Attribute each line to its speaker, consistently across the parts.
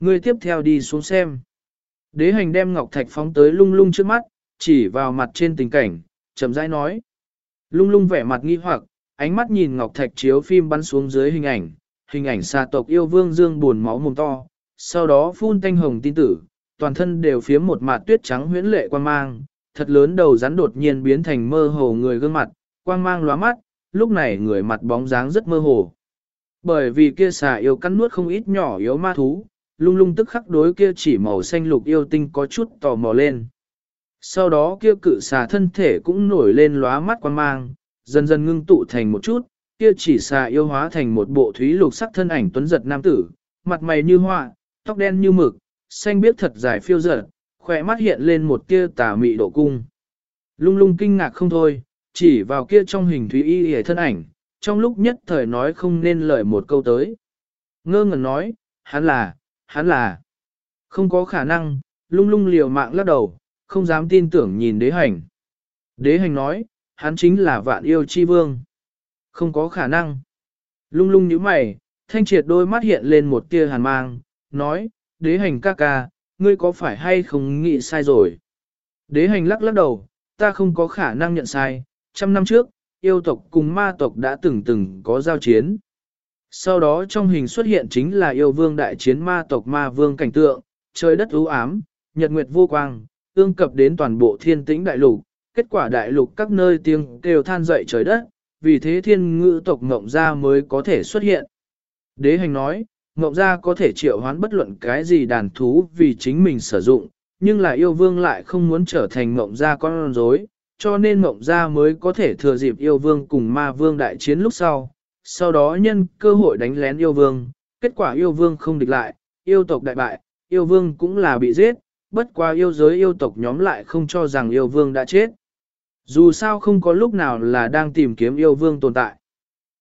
Speaker 1: Ngươi tiếp theo đi xuống xem. Đế hành đem ngọc thạch phóng tới lung lung trước mắt, chỉ vào mặt trên tình cảnh, chậm rãi nói. Lung lung vẻ mặt nghi hoặc, ánh mắt nhìn ngọc thạch chiếu phim bắn xuống dưới hình ảnh, hình ảnh xa tộc yêu vương dương buồn máu mồm to, sau đó phun tanh hồng tin tử, toàn thân đều phía một mặt tuyết trắng huyễn lệ quan mang, thật lớn đầu rắn đột nhiên biến thành mơ hồ người gương mặt, quang mang lóa mắt, lúc này người mặt bóng dáng rất mơ hồ. Bởi vì kia xà yêu cắn nuốt không ít nhỏ yếu ma thú, lung lung tức khắc đối kia chỉ màu xanh lục yêu tinh có chút tò mò lên. Sau đó kia cự xà thân thể cũng nổi lên lóa mắt quan mang, dần dần ngưng tụ thành một chút, kia chỉ xà yêu hóa thành một bộ thúy lục sắc thân ảnh tuấn giật nam tử, mặt mày như hoa, tóc đen như mực, xanh biếc thật dài phiêu dở, khỏe mắt hiện lên một kia tà mị độ cung. Lung lung kinh ngạc không thôi, chỉ vào kia trong hình thúy y hề thân ảnh, trong lúc nhất thời nói không nên lời một câu tới. Ngơ ngẩn nói, hắn là, hắn là, không có khả năng, lung lung liều mạng lắc đầu, không dám tin tưởng nhìn đế hành. Đế hành nói, hắn chính là vạn yêu chi vương. Không có khả năng. Lung lung như mày, thanh triệt đôi mắt hiện lên một tia hàn mang, nói, đế hành ca ca, ngươi có phải hay không nghĩ sai rồi? Đế hành lắc lắc đầu, ta không có khả năng nhận sai, trăm năm trước, yêu tộc cùng ma tộc đã từng từng có giao chiến. Sau đó trong hình xuất hiện chính là yêu vương đại chiến ma tộc ma vương cảnh tượng, trời đất u ám, nhật nguyệt vô quang, tương cập đến toàn bộ thiên tĩnh đại lục, kết quả đại lục các nơi tiếng kêu than dậy trời đất, vì thế thiên ngữ tộc ngộng gia mới có thể xuất hiện. Đế hành nói, ngộng gia có thể triệu hoán bất luận cái gì đàn thú vì chính mình sử dụng, nhưng là yêu vương lại không muốn trở thành ngộng gia con rối, cho nên ngộng gia mới có thể thừa dịp yêu vương cùng ma vương đại chiến lúc sau. Sau đó nhân cơ hội đánh lén yêu vương, kết quả yêu vương không địch lại, yêu tộc đại bại, yêu vương cũng là bị giết, bất qua yêu giới yêu tộc nhóm lại không cho rằng yêu vương đã chết. Dù sao không có lúc nào là đang tìm kiếm yêu vương tồn tại.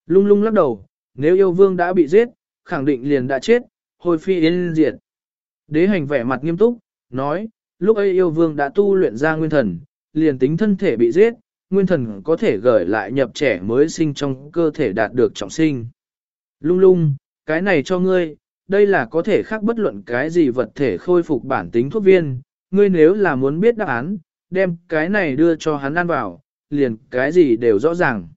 Speaker 1: Lung lung lắc đầu, nếu yêu vương đã bị giết, khẳng định liền đã chết, hồi phi yên diệt. Đế hành vẻ mặt nghiêm túc, nói, lúc ấy yêu vương đã tu luyện ra nguyên thần, liền tính thân thể bị giết, nguyên thần có thể gửi lại nhập trẻ mới sinh trong cơ thể đạt được trọng sinh. Lung lung, cái này cho ngươi, đây là có thể khác bất luận cái gì vật thể khôi phục bản tính thuốc viên, ngươi nếu là muốn biết đáp án, đem cái này đưa cho hắn ăn vào, liền cái gì đều rõ ràng.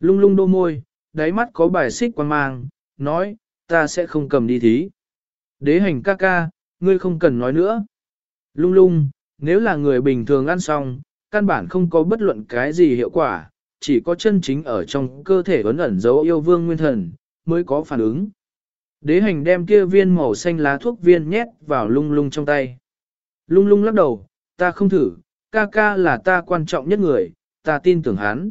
Speaker 1: Lung lung đô môi, đáy mắt có bài xích quan mang, nói, ta sẽ không cầm đi thí. Đế hành ca ca, ngươi không cần nói nữa. Lung lung, nếu là người bình thường ăn xong, căn bản không có bất luận cái gì hiệu quả, chỉ có chân chính ở trong cơ thể ấn ẩn dấu yêu vương nguyên thần, mới có phản ứng. Đế hành đem kia viên màu xanh lá thuốc viên nhét vào lung lung trong tay. Lung lung lắc đầu, ta không thử, ca ca là ta quan trọng nhất người, ta tin tưởng hắn.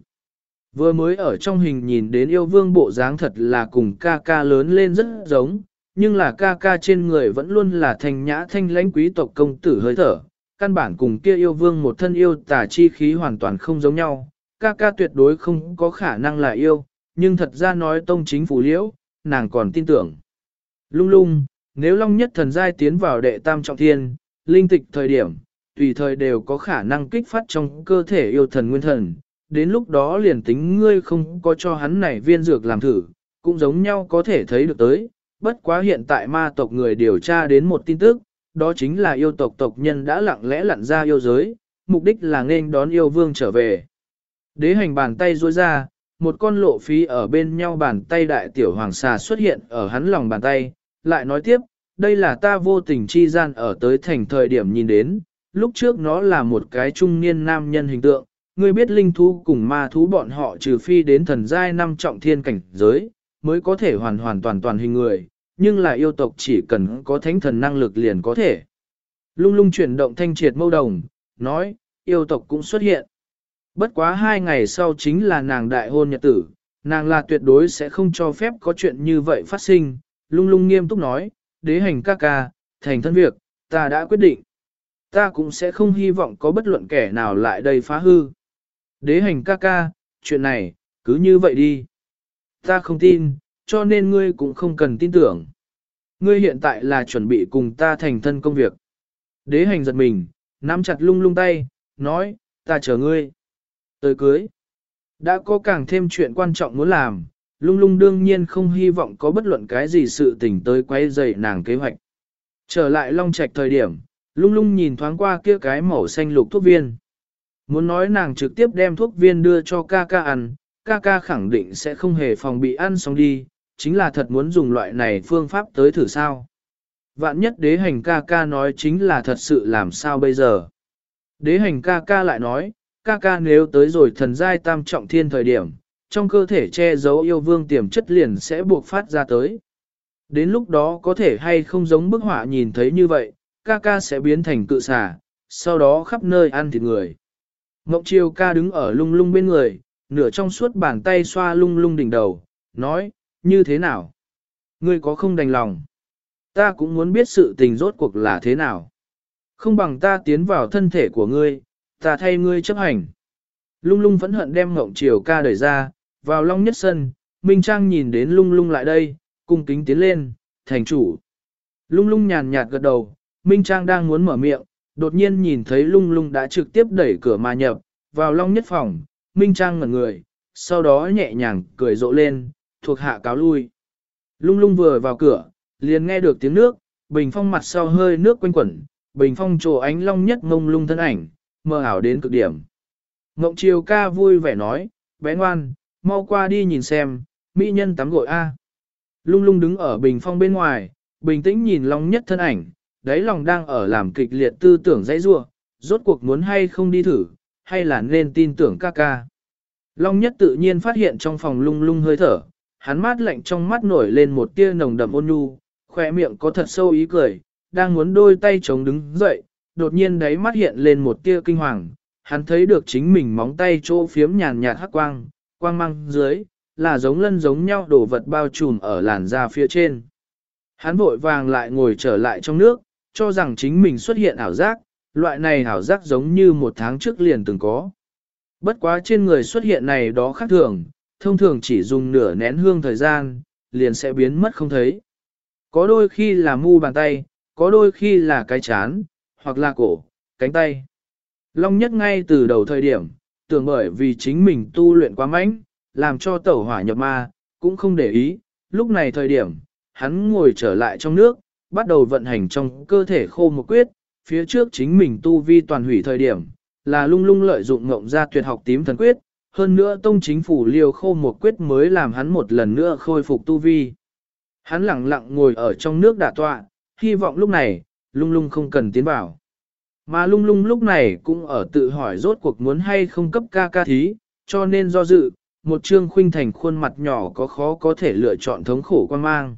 Speaker 1: Vừa mới ở trong hình nhìn đến yêu vương bộ dáng thật là cùng ca ca lớn lên rất giống, nhưng là ca ca trên người vẫn luôn là thanh nhã thanh lãnh quý tộc công tử hơi thở, căn bản cùng kia yêu vương một thân yêu tả chi khí hoàn toàn không giống nhau, ca ca tuyệt đối không có khả năng là yêu, nhưng thật ra nói tông chính phủ liễu, nàng còn tin tưởng. Lung lung, nếu long nhất thần giai tiến vào đệ tam trọng thiên, linh tịch thời điểm, tùy thời đều có khả năng kích phát trong cơ thể yêu thần nguyên thần, đến lúc đó liền tính ngươi không có cho hắn này viên dược làm thử, cũng giống nhau có thể thấy được tới, bất quá hiện tại ma tộc người điều tra đến một tin tức, đó chính là yêu tộc tộc nhân đã lặng lẽ lặn ra yêu giới, mục đích là nên đón yêu vương trở về. Đế hành bàn tay duỗi ra, một con lộ phí ở bên nhau bàn tay đại tiểu hoàng xà xuất hiện ở hắn lòng bàn tay, lại nói tiếp, đây là ta vô tình chi gian ở tới thành thời điểm nhìn đến, lúc trước nó là một cái trung niên nam nhân hình tượng, ngươi biết linh thú cùng ma thú bọn họ trừ phi đến thần giai năm trọng thiên cảnh giới, mới có thể hoàn hoàn toàn toàn hình người, nhưng là yêu tộc chỉ cần có thánh thần năng lực liền có thể. Lung lung chuyển động thanh triệt mâu đồng, nói, yêu tộc cũng xuất hiện. Bất quá hai ngày sau chính là nàng đại hôn nhật tử, nàng là tuyệt đối sẽ không cho phép có chuyện như vậy phát sinh, lung lung nghiêm túc nói, đế hành ca ca, thành thân việc, ta đã quyết định. Ta cũng sẽ không hy vọng có bất luận kẻ nào lại đây phá hư. Đế hành ca ca, chuyện này, cứ như vậy đi. Ta không tin, cho nên ngươi cũng không cần tin tưởng. Ngươi hiện tại là chuẩn bị cùng ta thành thân công việc. Đế hành giật mình, nắm chặt lung lung tay, nói, ta chờ ngươi. Tới cưới. Đã có càng thêm chuyện quan trọng muốn làm, lung lung đương nhiên không hy vọng có bất luận cái gì sự tình tới quay dậy nàng kế hoạch. Trở lại long trạch thời điểm, lung lung nhìn thoáng qua kia cái màu xanh lục thuốc viên. Muốn nói nàng trực tiếp đem thuốc viên đưa cho ca ca ăn, ca ca khẳng định sẽ không hề phòng bị ăn xong đi, chính là thật muốn dùng loại này phương pháp tới thử sao. Vạn nhất đế hành ca ca nói chính là thật sự làm sao bây giờ. Đế hành ca ca lại nói, ca ca nếu tới rồi thần giai tam trọng thiên thời điểm, trong cơ thể che giấu yêu vương tiềm chất liền sẽ buộc phát ra tới. Đến lúc đó có thể hay không giống bức họa nhìn thấy như vậy, ca ca sẽ biến thành cự xà, sau đó khắp nơi ăn thịt người. Ngọc Triều ca đứng ở lung lung bên người, nửa trong suốt bàn tay xoa lung lung đỉnh đầu, nói, như thế nào? Ngươi có không đành lòng? Ta cũng muốn biết sự tình rốt cuộc là thế nào. Không bằng ta tiến vào thân thể của ngươi, ta thay ngươi chấp hành. Lung lung vẫn hận đem Ngộng Triều ca đẩy ra, vào long nhất sân, Minh Trang nhìn đến lung lung lại đây, cung kính tiến lên, thành chủ. Lung lung nhàn nhạt gật đầu, Minh Trang đang muốn mở miệng, đột nhiên nhìn thấy lung lung đã trực tiếp đẩy cửa mà nhập, vào long nhất phòng, Minh Trang ngẩn người, sau đó nhẹ nhàng cười rộ lên, thuộc hạ cáo lui. Lung lung vừa vào cửa, liền nghe được tiếng nước, bình phong mặt sau hơi nước quanh quẩn, bình phong trồ ánh long nhất ngông lung thân ảnh, mơ ảo đến cực điểm. Ngộng chiều ca vui vẻ nói, bé ngoan, mau qua đi nhìn xem, mỹ nhân tắm gội A. Lung lung đứng ở bình phong bên ngoài, bình tĩnh nhìn long nhất thân ảnh, đáy lòng đang ở làm kịch liệt tư tưởng dãy rua, rốt cuộc muốn hay không đi thử, hay là nên tin tưởng ca ca. Long nhất tự nhiên phát hiện trong phòng lung lung hơi thở, hắn mát lạnh trong mắt nổi lên một tia nồng đậm ôn nhu, khỏe miệng có thật sâu ý cười, đang muốn đôi tay chống đứng dậy, đột nhiên đáy mắt hiện lên một tia kinh hoàng, hắn thấy được chính mình móng tay chỗ phiếm nhàn nhạt hắc quang, quang mang dưới, là giống lân giống nhau đổ vật bao trùm ở làn da phía trên. Hắn vội vàng lại ngồi trở lại trong nước, cho rằng chính mình xuất hiện ảo giác, loại này ảo giác giống như một tháng trước liền từng có. Bất quá trên người xuất hiện này đó khác thường, thông thường chỉ dùng nửa nén hương thời gian, liền sẽ biến mất không thấy. Có đôi khi là mu bàn tay, có đôi khi là cái chán, hoặc là cổ, cánh tay. Long nhất ngay từ đầu thời điểm, tưởng bởi vì chính mình tu luyện quá mạnh, làm cho tẩu hỏa nhập ma, cũng không để ý, lúc này thời điểm, hắn ngồi trở lại trong nước, bắt đầu vận hành trong cơ thể khô một quyết, phía trước chính mình tu vi toàn hủy thời điểm, là lung lung lợi dụng ngộng ra tuyệt học tím thần quyết, hơn nữa tông chính phủ liều khô một quyết mới làm hắn một lần nữa khôi phục tu vi. Hắn lặng lặng ngồi ở trong nước đả tọa, hy vọng lúc này, lung lung không cần tiến vào. Mà lung lung lúc này cũng ở tự hỏi rốt cuộc muốn hay không cấp ca ca thí, cho nên do dự, một trương khuynh thành khuôn mặt nhỏ có khó có thể lựa chọn thống khổ quan mang.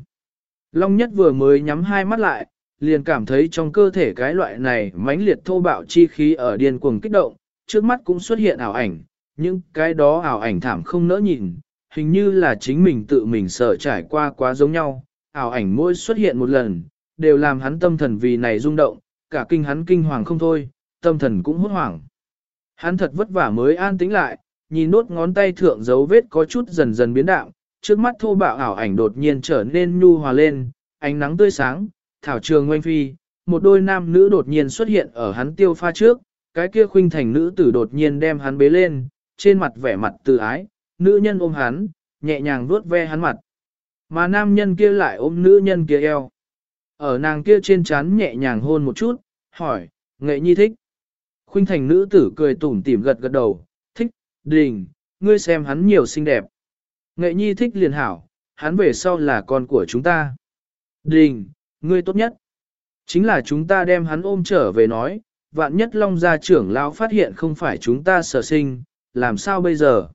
Speaker 1: Long nhất vừa mới nhắm hai mắt lại, liền cảm thấy trong cơ thể cái loại này mãnh liệt thô bạo chi khí ở điên cuồng kích động, trước mắt cũng xuất hiện ảo ảnh, những cái đó ảo ảnh thảm không nỡ nhìn, hình như là chính mình tự mình sợ trải qua quá giống nhau, ảo ảnh mỗi xuất hiện một lần, đều làm hắn tâm thần vì này rung động, cả kinh hắn kinh hoàng không thôi, tâm thần cũng hốt hoảng. Hắn thật vất vả mới an tĩnh lại, nhìn nốt ngón tay thượng dấu vết có chút dần dần biến đạo, trước mắt thô bạo ảo ảnh đột nhiên trở nên nhu hòa lên, ánh nắng tươi sáng, thảo trường ngoanh phi, một đôi nam nữ đột nhiên xuất hiện ở hắn tiêu pha trước, cái kia khuynh thành nữ tử đột nhiên đem hắn bế lên, trên mặt vẻ mặt từ ái, nữ nhân ôm hắn, nhẹ nhàng vuốt ve hắn mặt. Mà nam nhân kia lại ôm nữ nhân kia eo. Ở nàng kia trên trán nhẹ nhàng hôn một chút, hỏi, nghệ nhi thích. Khuynh thành nữ tử cười tủm tỉm gật gật đầu, thích, đình, ngươi xem hắn nhiều xinh đẹp. Nghệ nhi thích liền hảo, hắn về sau là con của chúng ta. Đình, ngươi tốt nhất. Chính là chúng ta đem hắn ôm trở về nói, vạn nhất Long gia trưởng lão phát hiện không phải chúng ta sở sinh, làm sao bây giờ?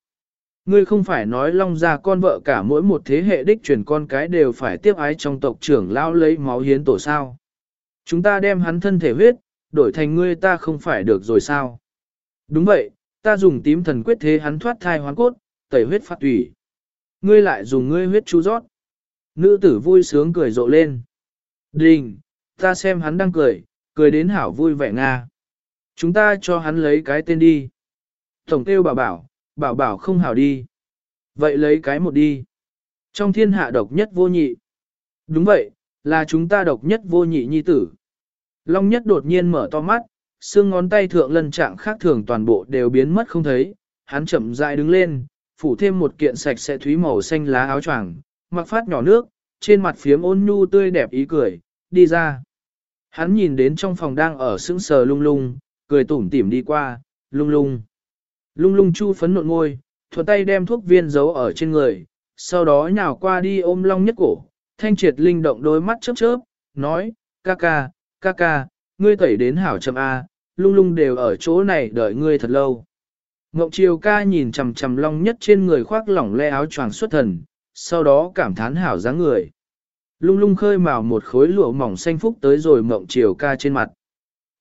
Speaker 1: Ngươi không phải nói Long gia con vợ cả mỗi một thế hệ đích truyền con cái đều phải tiếp ái trong tộc trưởng lão lấy máu hiến tổ sao? Chúng ta đem hắn thân thể huyết, đổi thành ngươi ta không phải được rồi sao? Đúng vậy, ta dùng tím thần quyết thế hắn thoát thai hoán cốt, tẩy huyết phát tủy. Ngươi lại dùng ngươi huyết chú rót. Nữ tử vui sướng cười rộ lên. Đình, ta xem hắn đang cười, cười đến hảo vui vẻ Nga. Chúng ta cho hắn lấy cái tên đi. Tổng tiêu bảo bảo, bảo bảo không hảo đi. Vậy lấy cái một đi. Trong thiên hạ độc nhất vô nhị. Đúng vậy, là chúng ta độc nhất vô nhị nhi tử. Long nhất đột nhiên mở to mắt, xương ngón tay thượng lân trạng khác thường toàn bộ đều biến mất không thấy. Hắn chậm rãi đứng lên, phủ thêm một kiện sạch sẽ thúy màu xanh lá áo choàng, mặc phát nhỏ nước, trên mặt phiếm ôn nhu tươi đẹp ý cười, đi ra. Hắn nhìn đến trong phòng đang ở sững sờ lung lung, cười tủm tỉm đi qua, lung lung. Lung lung chu phấn nộn ngôi, thuận tay đem thuốc viên giấu ở trên người, sau đó nhào qua đi ôm long nhất cổ, thanh triệt linh động đôi mắt chớp chớp, nói, ca ca, ca ca, ngươi tẩy đến hảo chậm A, lung lung đều ở chỗ này đợi ngươi thật lâu. Ngộng chiều ca nhìn chầm chầm long nhất trên người khoác lỏng le áo choàng xuất thần, sau đó cảm thán hảo dáng người. Lung lung khơi mào một khối lụa mỏng xanh phúc tới rồi mộng chiều ca trên mặt.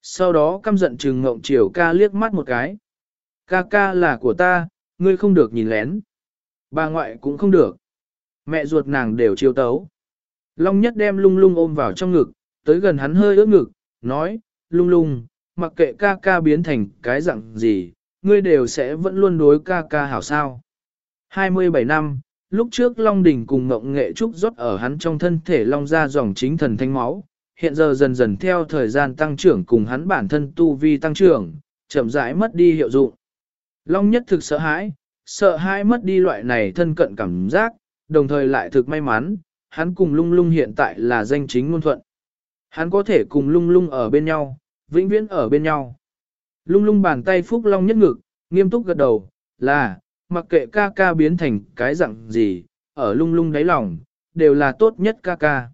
Speaker 1: Sau đó căm giận chừng mộng chiều ca liếc mắt một cái. Ca ca là của ta, ngươi không được nhìn lén. Bà ngoại cũng không được. Mẹ ruột nàng đều chiêu tấu. Long nhất đem lung lung ôm vào trong ngực, tới gần hắn hơi ướt ngực, nói, lung lung, mặc kệ ca ca biến thành cái dạng gì, ngươi đều sẽ vẫn luôn đối ca ca hảo sao. 27 năm, lúc trước Long Đình cùng Ngộng Nghệ Trúc rót ở hắn trong thân thể Long ra dòng chính thần thanh máu, hiện giờ dần dần theo thời gian tăng trưởng cùng hắn bản thân tu vi tăng trưởng, chậm rãi mất đi hiệu dụng. Long nhất thực sợ hãi, sợ hãi mất đi loại này thân cận cảm giác, đồng thời lại thực may mắn, hắn cùng lung lung hiện tại là danh chính ngôn thuận. Hắn có thể cùng lung lung ở bên nhau, vĩnh viễn ở bên nhau. Lung lung bàn tay phúc long nhất ngực, nghiêm túc gật đầu, là, mặc kệ ca ca biến thành cái dạng gì, ở lung lung đáy lòng, đều là tốt nhất ca ca.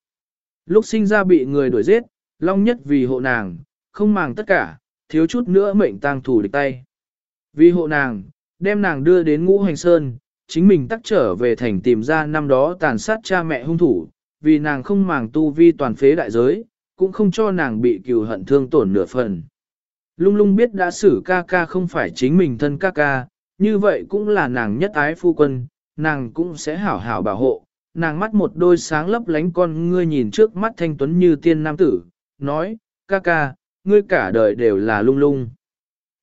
Speaker 1: Lúc sinh ra bị người đuổi giết, long nhất vì hộ nàng, không màng tất cả, thiếu chút nữa mệnh tang thủ địch tay. Vì hộ nàng, đem nàng đưa đến ngũ hành sơn, chính mình tắc trở về thành tìm ra năm đó tàn sát cha mẹ hung thủ, vì nàng không màng tu vi toàn phế đại giới, cũng không cho nàng bị cừu hận thương tổn nửa phần. Lung lung biết đã xử ca ca không phải chính mình thân ca ca, như vậy cũng là nàng nhất ái phu quân, nàng cũng sẽ hảo hảo bảo hộ. Nàng mắt một đôi sáng lấp lánh con ngươi nhìn trước mắt thanh tuấn như tiên nam tử, nói, ca ca, ngươi cả đời đều là lung lung.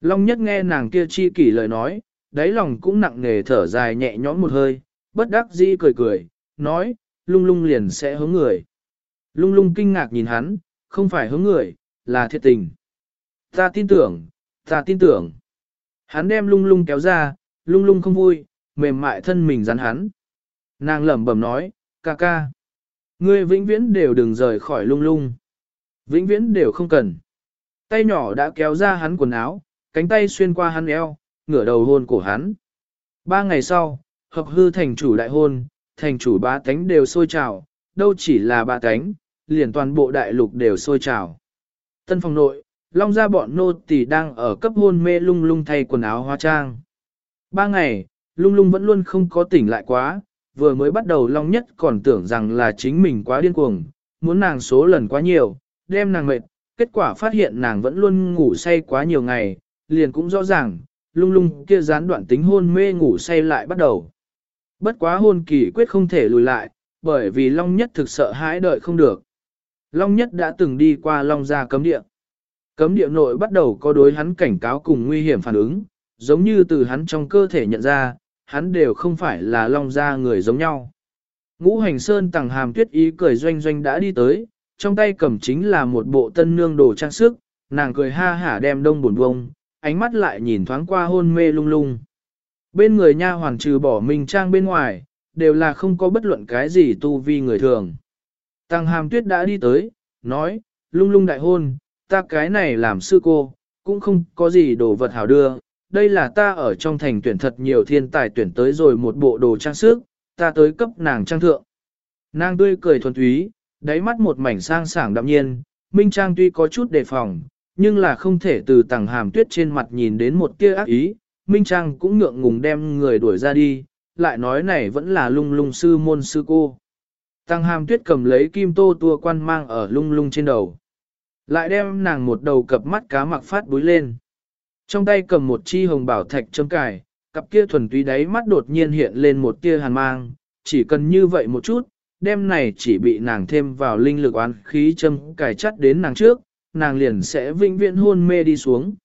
Speaker 1: Long nhất nghe nàng kia chi kỷ lời nói, đáy lòng cũng nặng nề thở dài nhẹ nhõm một hơi, bất đắc dĩ cười cười, nói, lung lung liền sẽ hướng người. Lung lung kinh ngạc nhìn hắn, không phải hướng người, là thiệt tình. Ta tin tưởng, ta tin tưởng. Hắn đem lung lung kéo ra, lung lung không vui, mềm mại thân mình rắn hắn. Nàng lẩm bẩm nói, ca ca. Ngươi vĩnh viễn đều đừng rời khỏi lung lung. Vĩnh viễn đều không cần. Tay nhỏ đã kéo ra hắn quần áo, cánh tay xuyên qua hắn eo, ngửa đầu hôn cổ hắn. Ba ngày sau, hợp hư thành chủ đại hôn, thành chủ ba tánh đều sôi trào, đâu chỉ là ba tánh, liền toàn bộ đại lục đều sôi trào. Tân phòng nội, long ra bọn nô tỳ đang ở cấp hôn mê lung lung thay quần áo hóa trang. Ba ngày, lung lung vẫn luôn không có tỉnh lại quá, vừa mới bắt đầu long nhất còn tưởng rằng là chính mình quá điên cuồng, muốn nàng số lần quá nhiều, đem nàng mệt, kết quả phát hiện nàng vẫn luôn ngủ say quá nhiều ngày, liền cũng rõ ràng, lung lung kia gián đoạn tính hôn mê ngủ say lại bắt đầu. Bất quá hôn kỳ quyết không thể lùi lại, bởi vì Long Nhất thực sợ hãi đợi không được. Long Nhất đã từng đi qua Long gia cấm địa. Cấm địa nội bắt đầu có đối hắn cảnh cáo cùng nguy hiểm phản ứng, giống như từ hắn trong cơ thể nhận ra, hắn đều không phải là Long gia người giống nhau. Ngũ hành sơn tàng hàm tuyết ý cười doanh doanh đã đi tới, trong tay cầm chính là một bộ tân nương đồ trang sức, nàng cười ha hả đem đông buồn bông, ánh mắt lại nhìn thoáng qua hôn mê lung lung. Bên người nha hoàng trừ bỏ mình trang bên ngoài, đều là không có bất luận cái gì tu vi người thường. Tăng hàm tuyết đã đi tới, nói, lung lung đại hôn, ta cái này làm sư cô, cũng không có gì đồ vật hảo đưa, đây là ta ở trong thành tuyển thật nhiều thiên tài tuyển tới rồi một bộ đồ trang sức, ta tới cấp nàng trang thượng. Nàng tươi cười thuần túy, đáy mắt một mảnh sang sảng đạm nhiên, Minh Trang tuy có chút đề phòng, nhưng là không thể từ tầng hàm tuyết trên mặt nhìn đến một tia ác ý, Minh Trang cũng ngượng ngùng đem người đuổi ra đi, lại nói này vẫn là lung lung sư môn sư cô. Tăng hàm tuyết cầm lấy kim tô tua quan mang ở lung lung trên đầu. Lại đem nàng một đầu cặp mắt cá mặc phát búi lên. Trong tay cầm một chi hồng bảo thạch châm cài, cặp kia thuần túy đáy mắt đột nhiên hiện lên một tia hàn mang, chỉ cần như vậy một chút, đem này chỉ bị nàng thêm vào linh lực oán khí châm cài chắt đến nàng trước, nàng liền sẽ vĩnh viễn hôn mê đi xuống.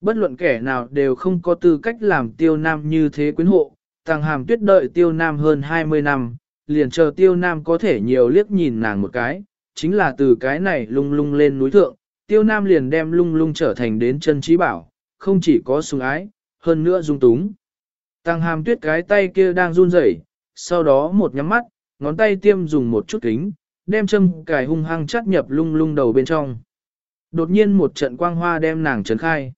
Speaker 1: Bất luận kẻ nào đều không có tư cách làm tiêu nam như thế quyến hộ, tàng hàm tuyết đợi tiêu nam hơn 20 năm, liền chờ tiêu nam có thể nhiều liếc nhìn nàng một cái, chính là từ cái này lung lung lên núi thượng, tiêu nam liền đem lung lung trở thành đến chân trí bảo, không chỉ có sùng ái, hơn nữa dung túng. Tàng hàm tuyết cái tay kia đang run rẩy, sau đó một nhắm mắt, ngón tay tiêm dùng một chút kính, đem châm cài hung hăng chắt nhập lung lung đầu bên trong. Đột nhiên một trận quang hoa đem nàng trấn khai.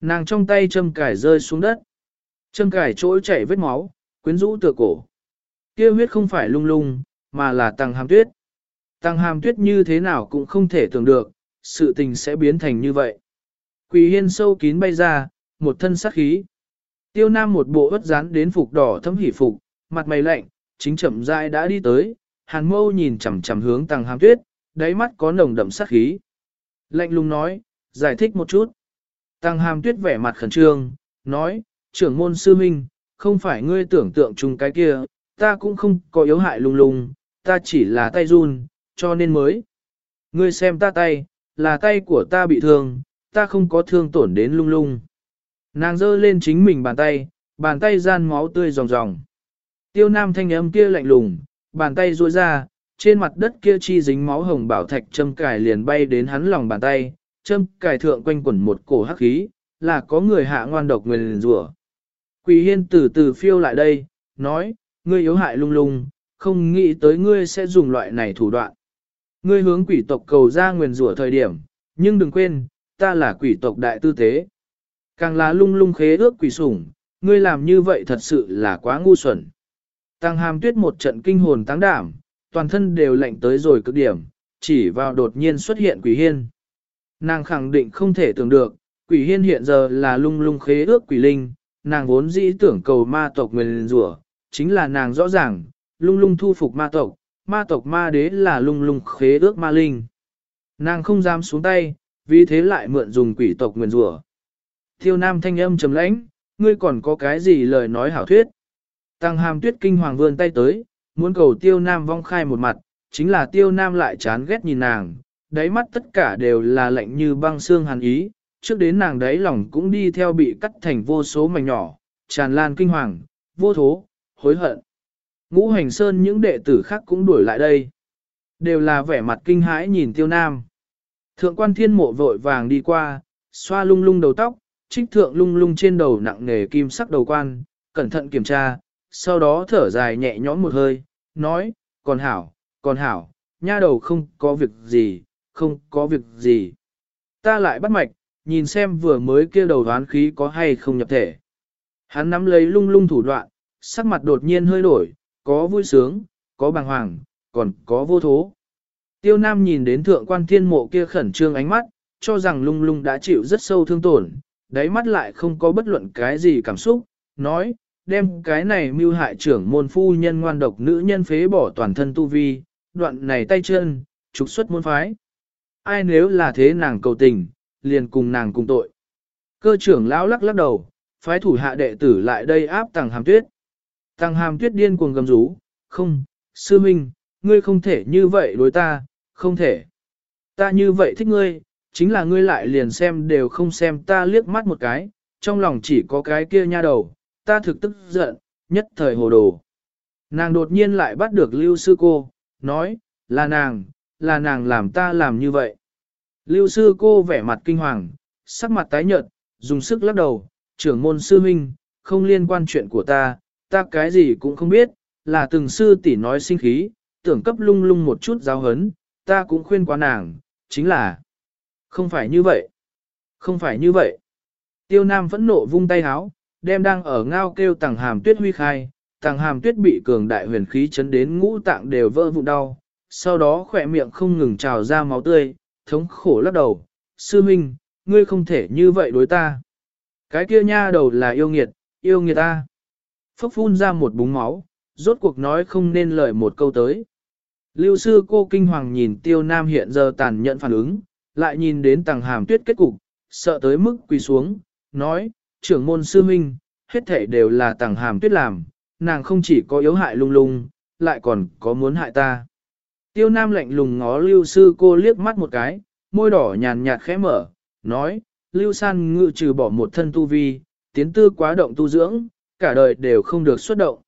Speaker 1: Nàng trong tay châm cải rơi xuống đất. Châm cải trỗi chảy vết máu, quyến rũ tựa cổ. Kia huyết không phải lung lung, mà là tăng hàm tuyết. Tăng hàm tuyết như thế nào cũng không thể tưởng được, sự tình sẽ biến thành như vậy. Quỷ hiên sâu kín bay ra, một thân sát khí. Tiêu nam một bộ ớt rán đến phục đỏ thấm hỉ phục, mặt mày lạnh, chính chậm rãi đã đi tới, hàn mâu nhìn chằm chằm hướng tăng hàm tuyết, đáy mắt có nồng đậm sát khí. Lạnh lùng nói, giải thích một chút. Tăng hàm tuyết vẻ mặt khẩn trương, nói, trưởng môn sư minh, không phải ngươi tưởng tượng chung cái kia, ta cũng không có yếu hại lung lung, ta chỉ là tay run, cho nên mới. Ngươi xem ta tay, là tay của ta bị thương, ta không có thương tổn đến lung lung. Nàng giơ lên chính mình bàn tay, bàn tay gian máu tươi ròng ròng. Tiêu nam thanh âm kia lạnh lùng, bàn tay ruôi ra, trên mặt đất kia chi dính máu hồng bảo thạch châm cài liền bay đến hắn lòng bàn tay, châm cài thượng quanh quẩn một cổ hắc khí, là có người hạ ngoan độc nguyền rủa. Quỷ hiên từ từ phiêu lại đây, nói, ngươi yếu hại lung lung, không nghĩ tới ngươi sẽ dùng loại này thủ đoạn. Ngươi hướng quỷ tộc cầu ra nguyền rủa thời điểm, nhưng đừng quên, ta là quỷ tộc đại tư tế. Càng là lung lung khế ước quỷ sủng, ngươi làm như vậy thật sự là quá ngu xuẩn. Tăng hàm tuyết một trận kinh hồn táng đảm, toàn thân đều lạnh tới rồi cực điểm, chỉ vào đột nhiên xuất hiện quỷ hiên. Nàng khẳng định không thể tưởng được, quỷ hiên hiện giờ là lung lung khế ước quỷ linh, nàng vốn dĩ tưởng cầu ma tộc nguyền rủa, chính là nàng rõ ràng, lung lung thu phục ma tộc, ma tộc ma đế là lung lung khế ước ma linh. Nàng không dám xuống tay, vì thế lại mượn dùng quỷ tộc nguyền rủa. Thiêu nam thanh âm trầm lãnh, ngươi còn có cái gì lời nói hảo thuyết. Tăng hàm tuyết kinh hoàng vươn tay tới, muốn cầu tiêu nam vong khai một mặt, chính là tiêu nam lại chán ghét nhìn nàng, đáy mắt tất cả đều là lạnh như băng xương hàn ý, trước đến nàng đáy lòng cũng đi theo bị cắt thành vô số mảnh nhỏ, tràn lan kinh hoàng, vô thố, hối hận. Ngũ hành sơn những đệ tử khác cũng đuổi lại đây. Đều là vẻ mặt kinh hãi nhìn tiêu nam. Thượng quan thiên mộ vội vàng đi qua, xoa lung lung đầu tóc, trích thượng lung lung trên đầu nặng nề kim sắc đầu quan, cẩn thận kiểm tra, sau đó thở dài nhẹ nhõm một hơi, nói, còn hảo, còn hảo, nha đầu không có việc gì, không có việc gì. Ta lại bắt mạch, nhìn xem vừa mới kia đầu đoán khí có hay không nhập thể. Hắn nắm lấy lung lung thủ đoạn, sắc mặt đột nhiên hơi đổi, có vui sướng, có bàng hoàng, còn có vô thố. Tiêu Nam nhìn đến thượng quan thiên mộ kia khẩn trương ánh mắt, cho rằng lung lung đã chịu rất sâu thương tổn, đáy mắt lại không có bất luận cái gì cảm xúc, nói, đem cái này mưu hại trưởng môn phu nhân ngoan độc nữ nhân phế bỏ toàn thân tu vi, đoạn này tay chân, trục xuất môn phái. Ai nếu là thế nàng cầu tình, liền cùng nàng cùng tội. Cơ trưởng lão lắc lắc đầu, phái thủ hạ đệ tử lại đây áp tàng hàm tuyết. Tàng hàm tuyết điên cuồng gầm rú, không, sư minh, ngươi không thể như vậy đối ta, không thể. Ta như vậy thích ngươi, chính là ngươi lại liền xem đều không xem ta liếc mắt một cái, trong lòng chỉ có cái kia nha đầu, ta thực tức giận, nhất thời hồ đồ. Nàng đột nhiên lại bắt được lưu sư cô, nói, là nàng, là nàng làm ta làm như vậy. Lưu sư cô vẻ mặt kinh hoàng, sắc mặt tái nhợt, dùng sức lắc đầu, trưởng môn sư huynh, không liên quan chuyện của ta, ta cái gì cũng không biết, là từng sư tỷ nói sinh khí, tưởng cấp lung lung một chút giáo hấn, ta cũng khuyên quá nàng, chính là không phải như vậy, không phải như vậy. Tiêu Nam phẫn nộ vung tay háo, đem đang ở ngao kêu tàng hàm tuyết huy khai, tàng hàm tuyết bị cường đại huyền khí chấn đến ngũ tạng đều vỡ vụn đau, sau đó khỏe miệng không ngừng trào ra máu tươi, thống khổ lắc đầu, sư minh, ngươi không thể như vậy đối ta. Cái kia nha đầu là yêu nghiệt, yêu nghiệt ta. Phốc phun ra một búng máu, rốt cuộc nói không nên lời một câu tới. Lưu sư cô kinh hoàng nhìn tiêu nam hiện giờ tàn nhẫn phản ứng, lại nhìn đến tàng hàm tuyết kết cục, sợ tới mức quỳ xuống, nói, trưởng môn sư minh, hết thể đều là tàng hàm tuyết làm, nàng không chỉ có yếu hại lung lung, lại còn có muốn hại ta. Tiêu Nam lạnh lùng ngó Lưu sư cô liếc mắt một cái, môi đỏ nhàn nhạt khẽ mở, nói, Lưu San ngự trừ bỏ một thân tu vi, tiến tư quá động tu dưỡng, cả đời đều không được xuất động.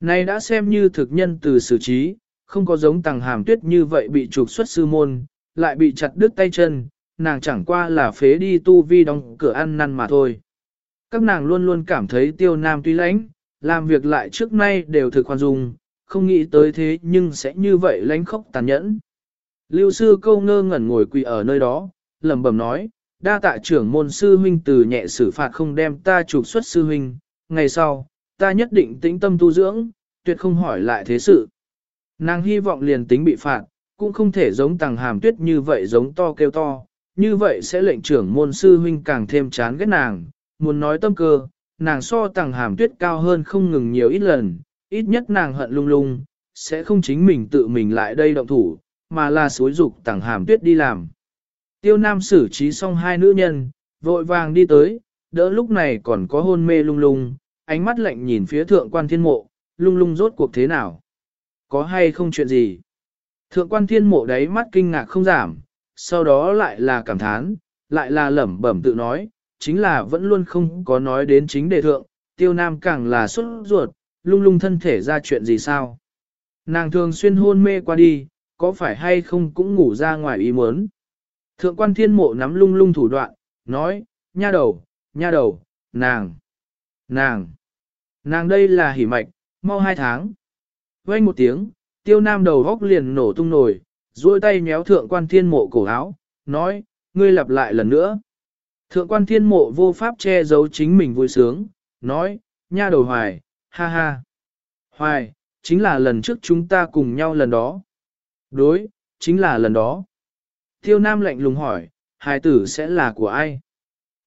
Speaker 1: Này đã xem như thực nhân từ xử trí, không có giống tàng hàm tuyết như vậy bị trục xuất sư môn, lại bị chặt đứt tay chân, nàng chẳng qua là phế đi tu vi đóng cửa ăn năn mà thôi. Các nàng luôn luôn cảm thấy tiêu nam tuy lãnh, làm việc lại trước nay đều thực khoan dung, không nghĩ tới thế nhưng sẽ như vậy lãnh khốc tàn nhẫn. Lưu sư câu ngơ ngẩn ngồi quỳ ở nơi đó, lẩm bẩm nói, đa tạ trưởng môn sư huynh từ nhẹ xử phạt không đem ta trục xuất sư huynh, ngày sau, ta nhất định tĩnh tâm tu dưỡng, tuyệt không hỏi lại thế sự. Nàng hy vọng liền tính bị phạt, cũng không thể giống tàng hàm tuyết như vậy giống to kêu to, như vậy sẽ lệnh trưởng môn sư huynh càng thêm chán ghét nàng, muốn nói tâm cơ, nàng so tàng hàm tuyết cao hơn không ngừng nhiều ít lần, ít nhất nàng hận lung lung, sẽ không chính mình tự mình lại đây động thủ, mà là xối dục tàng hàm tuyết đi làm. Tiêu Nam xử trí xong hai nữ nhân, vội vàng đi tới, đỡ lúc này còn có hôn mê lung lung, ánh mắt lạnh nhìn phía thượng quan thiên mộ, lung lung rốt cuộc thế nào? Có hay không chuyện gì? Thượng quan thiên mộ đáy mắt kinh ngạc không giảm, sau đó lại là cảm thán, lại là lẩm bẩm tự nói, chính là vẫn luôn không có nói đến chính đề thượng, tiêu nam càng là xuất ruột, lung lung thân thể ra chuyện gì sao? Nàng thường xuyên hôn mê qua đi, có phải hay không cũng ngủ ra ngoài ý muốn? Thượng quan thiên mộ nắm lung lung thủ đoạn, nói, nha đầu, nha đầu, nàng, nàng, nàng đây là hỉ mạch, mau hai tháng. Quay một tiếng, tiêu nam đầu góc liền nổ tung nổi, duỗi tay nhéo thượng quan thiên mộ cổ áo, nói, ngươi lặp lại lần nữa. Thượng quan thiên mộ vô pháp che giấu chính mình vui sướng, nói, nha đầu hoài, ha ha. Hoài, chính là lần trước chúng ta cùng nhau lần đó. Đối, chính là lần đó. Tiêu Nam lạnh lùng hỏi, hài tử sẽ là của ai?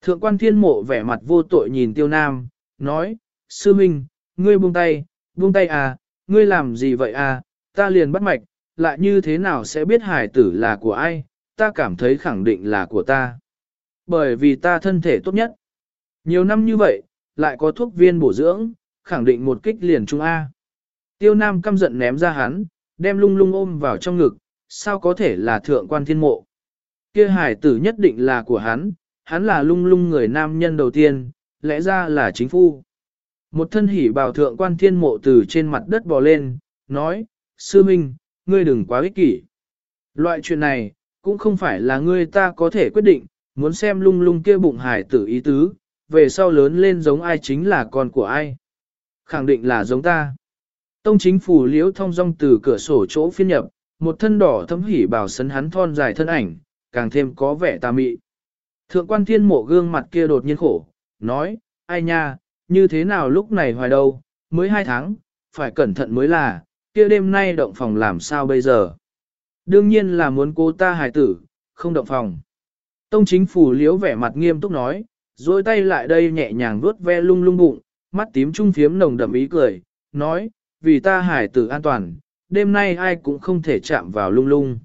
Speaker 1: Thượng quan thiên mộ vẻ mặt vô tội nhìn Tiêu Nam, nói, sư minh, ngươi buông tay, buông tay à, ngươi làm gì vậy à, ta liền bắt mạch, lại như thế nào sẽ biết hài tử là của ai, ta cảm thấy khẳng định là của ta. Bởi vì ta thân thể tốt nhất. Nhiều năm như vậy, lại có thuốc viên bổ dưỡng, khẳng định một kích liền trung A. Tiêu Nam căm giận ném ra hắn, đem lung lung ôm vào trong ngực, sao có thể là thượng quan thiên mộ. Kia hải tử nhất định là của hắn, hắn là lung lung người nam nhân đầu tiên, lẽ ra là chính phu. Một thân hỉ bào thượng quan thiên mộ từ trên mặt đất bò lên, nói, sư minh, ngươi đừng quá ích kỷ. Loại chuyện này, cũng không phải là ngươi ta có thể quyết định, muốn xem lung lung kia bụng hải tử ý tứ, về sau lớn lên giống ai chính là con của ai. Khẳng định là giống ta. Tông chính phủ liễu thông dong từ cửa sổ chỗ phiên nhập, một thân đỏ thấm hỉ bảo sấn hắn thon dài thân ảnh, càng thêm có vẻ tà mị. Thượng quan thiên mộ gương mặt kia đột nhiên khổ, nói, ai nha, như thế nào lúc này hoài đâu, mới hai tháng, phải cẩn thận mới là, kia đêm nay động phòng làm sao bây giờ. Đương nhiên là muốn cố ta hài tử, không động phòng. Tông chính phủ liếu vẻ mặt nghiêm túc nói, dôi tay lại đây nhẹ nhàng vuốt ve lung lung bụng, mắt tím trung phiếm nồng đậm ý cười, nói, vì ta hải tử an toàn, đêm nay ai cũng không thể chạm vào lung lung.